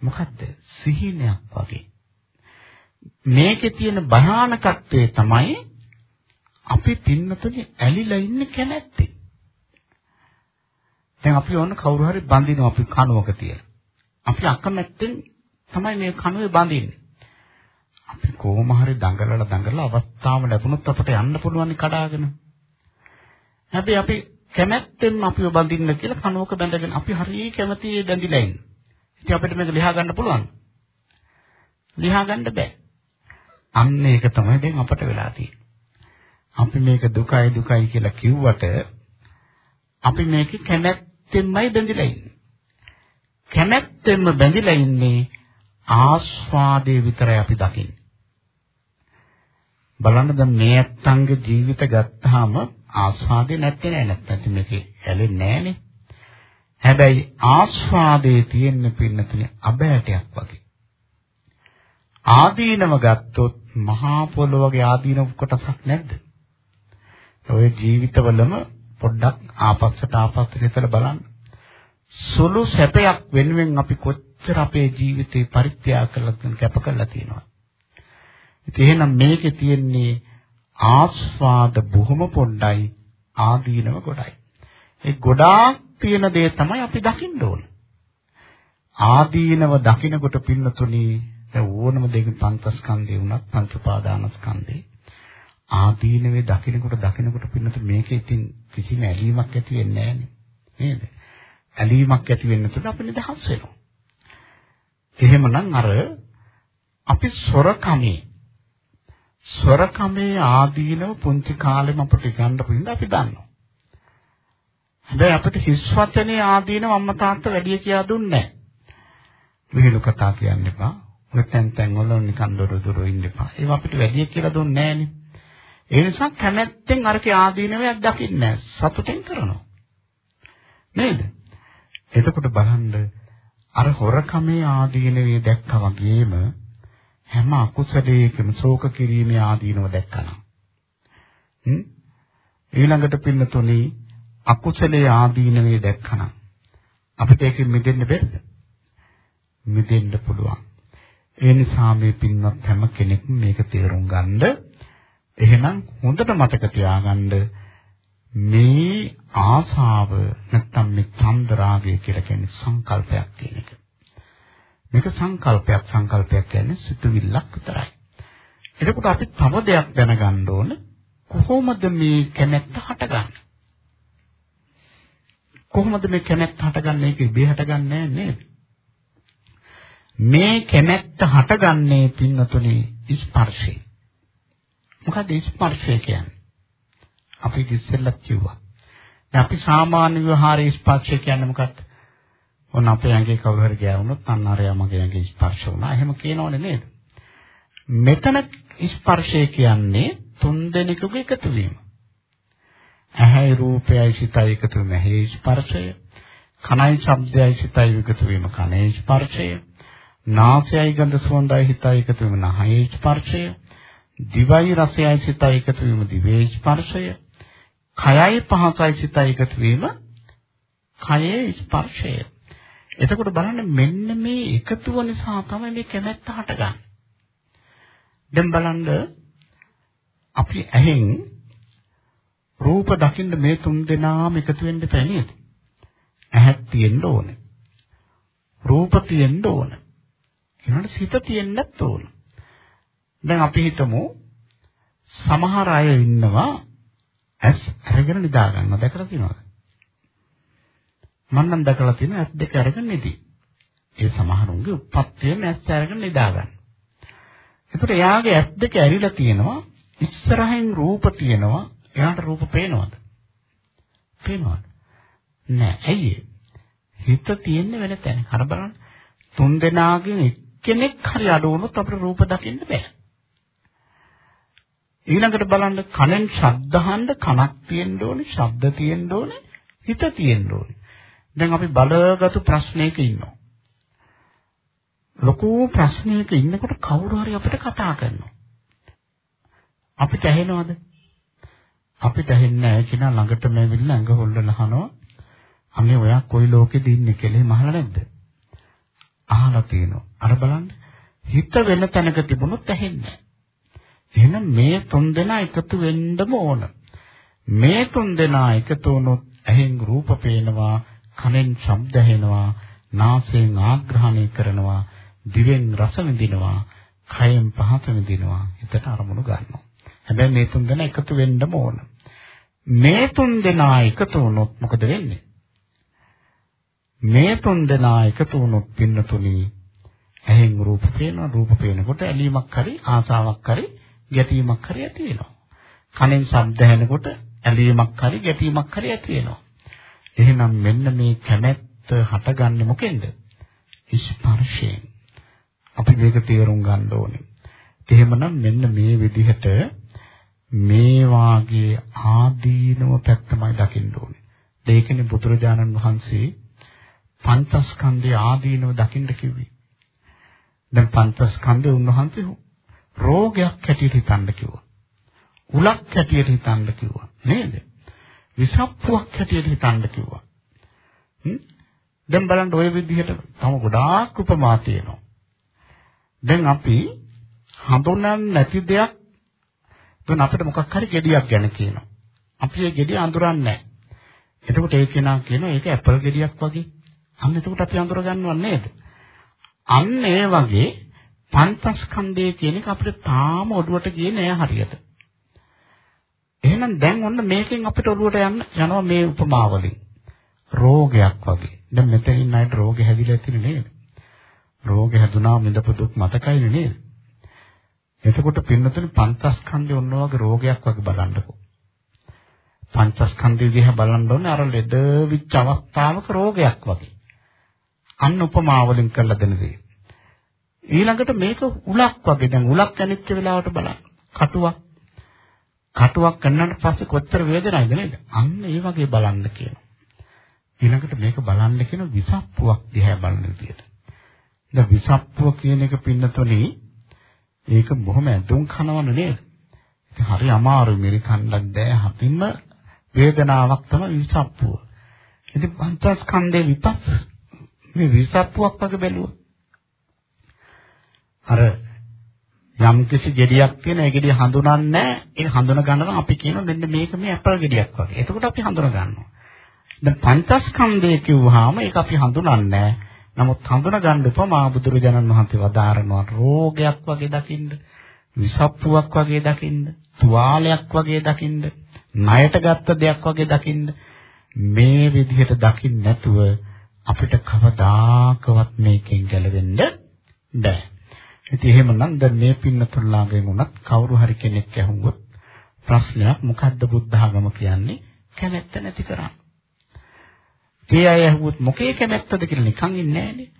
මොකද්ද? සිහිනයක් වගේ. මේකේ තියෙන භයානකත්වය තමයි අපි පින්නතුනේ ඇලිලා ඉන්නේ කැමැත්තේ. දැන් අපි ඕන කවුරු හරි බඳිනවා අපි කනුවක තියලා. අපි අකමැත්තෙන් තමයි මේ කනුවේ බඳින්නේ. අපි කොහොම හරි දඟලලා දඟලලා අවස්ථාව ලැබුණොත් අපට යන්න පුළුවන් කඩාගෙන. හැබැයි අපි කැමැත්තෙන් අපිව බඳින්න කියලා කනුවක බැඳගෙන අපි හරිය කැමති බැඳිලා ඉන්නේ. ඉතින් අපිට මේක ලියා ගන්න පුළුවන්. ලියා ගන්න බෑ. අන්න ඒක තමයි දැන් අපට වෙලා තියෙන්නේ. අපි මේක දුකයි දුකයි කියලා කිව්වට අපි මේක කැමැත්තෙන්මයි බැඳිලා ඉන්නේ. කැමැත්තෙන්ම බැඳිලා ඉන්නේ ආස්වාදයේ විතරයි අපි දකින්නේ. බලන්න දැන් මේ ඇත්තන්ගේ ජීවිත ගත්තාම ආස්වාදේ නැත්තේ නෑ නැත්තම් මේකේ ඇලෙන්නේ නෑනේ. හැබැයි ආස්වාදයේ තියෙන පින්නතුනේ අබෑටයක් වගේ. ආදීනව ගත්තොත් මහා පොළොවගේ ආදීනව කොටසක් නැද්ද? ඔය ජීවිතවලම පොඩ්ඩක් ආපස්සට ආපස්සට හිතලා බලන්න. සුළු සැපයක් වෙනුවෙන් අපි කොච්චර අපේ ජීවිතේ පරිත්‍යාග කරලා කැප කරලා තියෙනවද? ඉතින් එහෙනම් මේකේ තියෙන්නේ ආස්වාද බොහොම පොඩ්ඩයි ආදීනව ගොඩයි. ඒ ගොඩාක් තියෙන දේ තමයි අපි දකින්න ඕන. ආදීනව දකිනකොට පින්නතුණි ඕනම දෙයක පංචස්කන්ධේ වුණත් පංච උපාදානස්කන්ධේ ආදීනවේ දකිනකොට දකිනකොට පින්නත මේකේ ඉතින් කිසිම ඇලීමක් ඇති වෙන්නේ නැහැ නේද? ඇලීමක් ඇති වෙන්න තුන අපි නිදහස් වෙනවා. එහෙමනම් අර අපි සොරකමේ සොරකමේ ආදීනව පුංචි කාලෙම අපිට ගන්න පිළිඳ අපි දන්නවා. හැබැයි අපිට හිස් වචනේ ආදීනව අම්මා තාත්තා වැඩි කියලා දුන්නේ නැහැ. විහිළු කතා කියන්න එපා. ඔය තැන් තැන් වල නිකන් දොර දොර ඉන්න එපා. ඒවා අපිට වැඩි කියලා දුන්නේ නැහනේ. ඒ නිසා කැමැත්තෙන් අරකේ ආදීනවයක් දකින්නේ සතුටෙන් කරනවා. නේද? එතකොට බලන්න අර හොරකමේ ආදීනවේ දැක්කා වගේම හැම අකුසලයකම ශෝක කිරීමේ ආදීනව දැක්කනම්. හ්ම් ඊළඟට පින්නතුනි අකුසලයේ ආදීනවේ දැක්කනම් අපිට ඒකෙන් මිදෙන්න බැරිද? මිදෙන්න පුළුවන්. ඒ නිසා මේ පින්වත් හැම කෙනෙක්ම මේක තේරුම් ගන්නද එහෙනම් හොඳට මතක තියාගන්න මේ ආසාව නැත්තම් මේ ඡන්ද රාගය කියලා කියන්නේ සංකල්පයක් කියන එක. මේක සංකල්පයක් සංකල්පයක් කියන්නේ සිතුවිල්ලක් විතරයි. එතකොට අපි තව දෙයක් දැනගන්න ඕන කොහොමද මේ කැමැත්ත හටගන්නේ? කොහොමද මේ කැමැත්ත හටගන්නේ? ඒක ඉබේ හටගන්නේ නේද? මේ කැමැත්ත හටගන්නේ පින්නතුනේ ස්පර්ශේ. මොකද ස්පර්ශය කියන්නේ? අපි ඉස්සෙල්ලත් කිව්වා. දැන් අපි සාමාන්‍ය විවහාරයේ ස්පර්ශය කියන්නේ මොකක්ද? ඔන්න අපේ ඇඟේ කවුරු හරි ගෑවුනොත් අන්න අරයා මගේ ඇඟේ ස්පර්ශ වුණා. එහෙම කියනවනේ නේද? මෙතන ස්පර්ශය කියන්නේ තුන් දෙනෙකුගේ එකතු වීම. ඇහැයි රූපයයි සිතයි එකතු වීම ඇහි ස්පර්ශය. කනයි ශබ්දයයි සිතයි එකතු වීම කනේ ස්පර්ශය. නාසයයි ගඳ සුවඳයි හිතයි එකතු වීම නහයේ ස්පර්ශය. දිවයි රසයයි සිතයි එකතු වීම දිවේ ස්පර්ශය. කයයි පහසයි සිතයි එකතු වීම කයේ ස්පර්ශය. එතකොට බලන්න මෙන්න මේ එකතුව නිසා තමයි මේ කැමැත්ත හටගන්නේ. දැන් බලන්න අපි ඇහෙන් රූප දකින්න මේ තුන් දෙනාම එකතු වෙන්න බෑ නේද? ඇහක් තියෙන්න ඕනේ. රූප තියෙන්න ඕනේ. ඊළඟට සිත තියෙන්නත් ඕනේ. දැන් අපි හිතමු සමහර අය ඉන්නවා ඇස් අරගෙන නිදා ගන්නවා දැකලා තියෙනවද? මම නම් දැකලා තියෙන ඇස් දෙක අරගෙන නිදි. ඒ සමහරුන්ගේ උප්පත්තියෙන් ඇස් අරගෙන නිදා ගන්න. ඒකට එයාගේ ඇස් දෙක ඇරිලා තියෙනවා ඉස්සරහින් රූප තියෙනවා එයාට රූප පේනවද? පේනවද? නෑ. ඇයි හිත තියෙන්නේ වෙන තැන. අර බලන්න. තුන් දෙනාගෙන් එක්කෙනෙක් හරි අඩු වුණොත් අපිට රූප දකින්න බෑ. ඊළඟට බලන්න කනෙන් ශබ්ද අහන්න කනක් තියෙන්න ඕනේ, ශබ්ද තියෙන්න ඕනේ, හිත තියෙන්න ඕනේ. දැන් අපි බලගත්ු ප්‍රශ්නයක ඉන්නවා. ලොකු ප්‍රශ්නයක ඉන්නකොට කවුරු හරි අපිට කතා කරනවා. අපිට ඇහෙනවද? අපිට ඇහෙන්නේ නැහැ කියන ළඟටම ඇවිල්ලා ඇඟ හොල්ලලා අහනවා. අනේ ඔයා කොයි ලෝකෙද ඉන්නේ කියලා මහලා නැද්ද? අහලා තියෙනවා. අර බලන්න හිත වෙන තැනක තිබුණොත් ඇහෙන්නේ එහෙනම් මේ තුන් දෙනා එකතු වෙන්නම ඕන. මේ තුන් දෙනා එකතු වුණොත් ඇහෙන් රූප පේනවා, කනෙන් ශබ්ද ඇහෙනවා, නාසයෙන් ආග්‍රහණය කරනවා, දිවෙන් රස විඳිනවා, කයෙන් පහස විඳිනවා, හිතට අරමුණු ගන්නවා. හැබැයි මේ තුන් දෙනා එකතු වෙන්නම ඕන. මේ තුන් දෙනා එකතු වුණොත් මොකද වෙන්නේ? මේ තුන් දෙනා එකතු වුණොත් පින්නතුනි ඇහෙන් රූප පේනවා රූප පේනකොට ඇලීමක් හරි ආසාවක් හරි ගැටීමක් හරි ඇති වෙනවා. කනෙන් ශබ්ද ඇහෙනකොට ඇලීමක් හරි ගැටීමක් හරි ඇති වෙනවා. එහෙනම් මෙන්න මේ කැමැත්ත හටගන්නේ මොකෙන්ද? ස්පර්ශයෙන්. අපි මේක තේරුම් ගන්න ඕනේ. එහෙමනම් මෙන්න මේ විදිහට මේ වාගේ ආදීනව පැත්තමයි දකින්න ඕනේ. ඒකනේ බුදුරජාණන් වහන්සේ පංචස්කන්ධයේ ආදීනව දකින්න කිව්වේ. දැන් පංචස්කන්ධය උන්වහන්සේ රෝගයක් හැටියට හිතන්න කිව්වා. උලක් හැටියට හිතන්න කිව්වා. නේද? විසප්පුවක් හැටියට හිතන්න කිව්වා. දැන් බලන්න ওই විදිහට තම ගොඩාක් උපමා තියෙනවා. දැන් අපි හඳුනන්නේ නැති දෙයක් දුන්න අපිට මොකක් හරි ගෙඩියක් ගැන කියනවා. අපි ඒ ගෙඩිය අඳුරන්නේ නැහැ. එතකොට ඒ කෙනා කියනවා ඒක ඇපල් ගෙඩියක් වගේ. අන්න එතකොට අපි අඳුර ගන්නව නේද? අන්න ඒ වගේ පංචස්කන්ධය කියන එක අපිට තාම ඔළුවට ගියේ නෑ හරියට. එහෙනම් දැන් ඔන්න මේකෙන් අපිට ඔළුවට යන්න යනවා මේ උපමාවලින්. රෝගයක් වගේ. දැන් මෙතනින් අයට රෝගෙ හැදිලා තියෙන්නේ නේද? රෝගෙ හැදුනා මිදපු දුක් මතකයිනේ නේද? එතකොට පින්නතුනි පංචස්කන්ධය ඔන්න වගේ රෝගයක් වගේ බලන්නකෝ. පංචස්කන්ධය දිහා බලන්න ඕනේ අර ලෙඩ විච් අවස්ථාවක රෝගයක් වගේ. අන්න උපමාවලින් කරලා දෙන දේ. ඊළඟට මේක උලක් වගේ දැන් උලක් ඇනිච්ච වෙලාවට බලන්න. කටුවක්. කටුවක් කන්නට පස්සේ කොච්චර වේදනයිද නේද? අන්න ඒ වගේ බලන්න කියනවා. ඊළඟට මේක බලන්න කියන විසප්පුවක් දිහා බලන විදියට. දැන් විසප්පුව කියන එක පින්නතොනේ ඒක බොහොම ඇඳුම් කනවන නේද? ඒක හරි අමාරුයි මෙරිකන්නක් බෑ හපින්ම වේදනාවක් තමයි විසප්පුව. ඉතින් පංචස්කන්ධේ විපස් මේ විසප්පුවක් වගේ බැලුවොත් අර යම් කිසි ගෙඩියක් තියෙන ඒ ගෙඩිය හඳුනන්නේ ඒ හඳුන ගන්නවා අපි කියනවා මෙන්න මේක මේ ඇපල් ගෙඩියක් වගේ. එතකොට අපි හඳුන ගන්නවා. දැන් පංචස්කන්ධය කිව්වහම ඒක අපි හඳුනන්නේ නමුත් හඳුන ගන්න උපමා බුදුරජාණන් වහන්සේ වදාරනවා රෝගයක් වගේ දකින්න, විසප්පුවක් වගේ දකින්න, තුවාලයක් වගේ දකින්න, ණයට ගත්ත දෙයක් වගේ දකින්න මේ විදිහට දකින්න නැතුව අපිට කවදාකවත් මේකෙන් ගැලවෙන්න බෑ. ඉතින් එහෙමනම් දැන් මේ පින්නතුල්ලාගෙන් උනත් කවුරු හරි කෙනෙක් ඇහුවොත් ප්‍රශ්නයක් මොකද්ද බුද්ධ ආගම කියන්නේ? කැමැත්ත නැති කරන්නේ. ඒ අය ඇහුවොත් මොකේ කැමැත්තද කියලා නිකන් ඉන්නේ නැහනේ.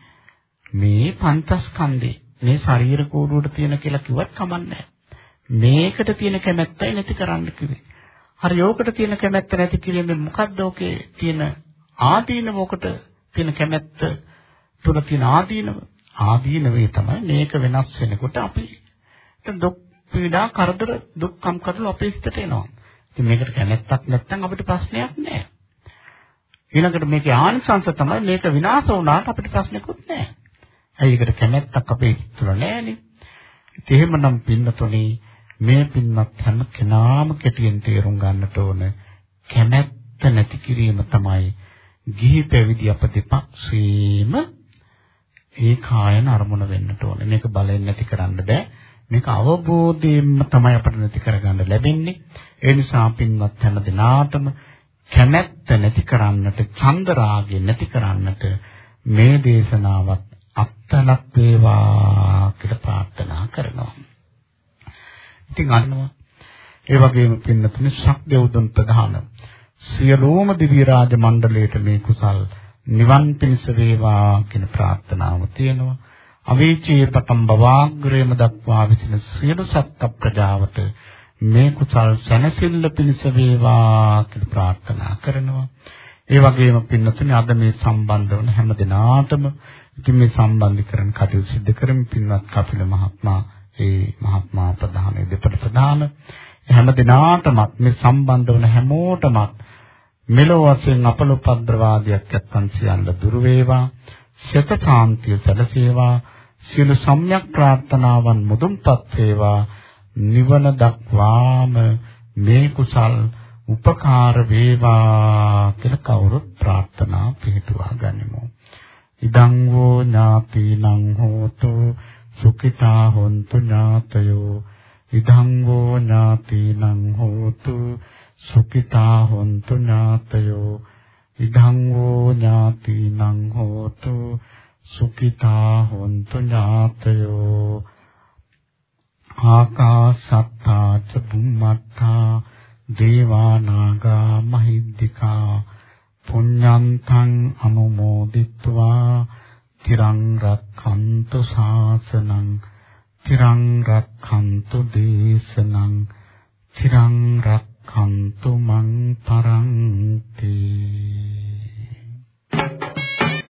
මේ පංචස්කන්ධේ මේ ශරීර කෝඩුවට තියෙන කියලා කිව්වත් කමන්නේ මේකට තියෙන කැමැත්තයි නැති කරන්න කිව්වේ. හරි යෝකට තියෙන කැමැත්ත නැති කිරීමෙන් මොකද්ද ඔකේ තියෙන ආදීනවකට තියෙන කැමැත්ත තුන තියෙන ආදීනව ආදීනවේ තමයි මේක වෙනස් වෙනකොට අපි දුක් පීඩා කරදර දුක්ඛම් කරදර අපේ හිතට එනවා. ඉතින් මේකට කැමැත්තක් නැත්නම් අපිට ප්‍රශ්නයක් නැහැ. ඊළඟට මේකේ ආනිසංශ තමයි මේක විනාශ වුණාට අපිට ප්‍රශ්නකුත් නැහැ. ඇයි ඒකට කැමැත්තක් අපේ හිත තුළ නැහැනේ. ඉතින් එහෙමනම් පින්නතුනේ මේ පින්නත් හැම කෙනාම කෙටියෙන් තේරුම් ගන්නට ඕන කැමැත්ත නැති කිරීම තමයි ගිහි පැවිදි අප දෙපක්ෂේම ඒ කායන අරමුණ වෙන්නට ඕනේ. මේක බලෙන් නැති කරන්න බෑ. මේක අවබෝධයෙන්ම තමයි අපිට නැති කරගන්න ලැබෙන්නේ. ඒ නිසා පින්වත් හැම දිනාටම කැමැත්ත නැති කරන්නට, ඡන්ද රාගය නැති කරන්නට මේ දේශනාවත් අත්ලක් වේවා කියලා ප්‍රාර්ථනා කරනවා. ඉතින් අන්නවා ඒ වගේම පින්නතුනි ශක්දේවුදුන් ප්‍රධාන සියලුම දිව්‍ය රාජ මණ්ඩලයට මේ කුසල් නිවන් පිණිස වේවා කියන ප්‍රාර්ථනාව තියෙනවා. අවීචී පතම් බවාග්‍රේම දක්වා විසින සියලු සත්ත්ව ප්‍රජාවට මේ කුසල් සැනසෙල්ල පිණිස වේවා කියලා ප්‍රාර්ථනා කරනවා. ඒ වගේම පින්නතුනි අද මේ සම්බන්ධ වන හැම දිනාටම ඉතින් මේ සම්බන්ධීකරණ කටයුතු සිදු කරමින් පින්වත් කපිල මහත්මයා ඒ මහත්මයා ප්‍රධානයේ දෙපළ ප්‍රධාන හැම දිනාටම මේ සම්බන්ධ වන හැමෝටම මෙලොව වශයෙන් අපලෝපද්‍රවාදයක් නැත්තන් සියල්ල දුර වේවා සෙත සාන්තිය සැලසේවා සියලු සම්‍යක් ප්‍රාර්ථනාවන් මුදුන්පත් වේවා නිවන දක්වාම මේ කුසල් උපකාර වේවා කියලා කවුරුත් ප්‍රාර්ථනා පිටුවා ගනිමු. ඉදං වූ ඥාතිනං හෝතු සුඛිතා හොන්තු ඥාතයෝ ඉදං වූ ඥාතිනං හෝතු සුඛිතා හොන්තු ඥාතයෝ ඉදං වූ ඥාතිනං හෝතු සුඛිතා හොන්තු ඥාතයෝ ආකාසත්තා ච බුම්මත්තා දේවානාගා මහිද්దికා පුඤ්ඤන්තං අනුමෝදිත්වා තිරං රක්ඛන්තු ශාසනං තිරං රක්ඛන්තු දේශනං තිරං රක්ඛන්තු මං පරන්ති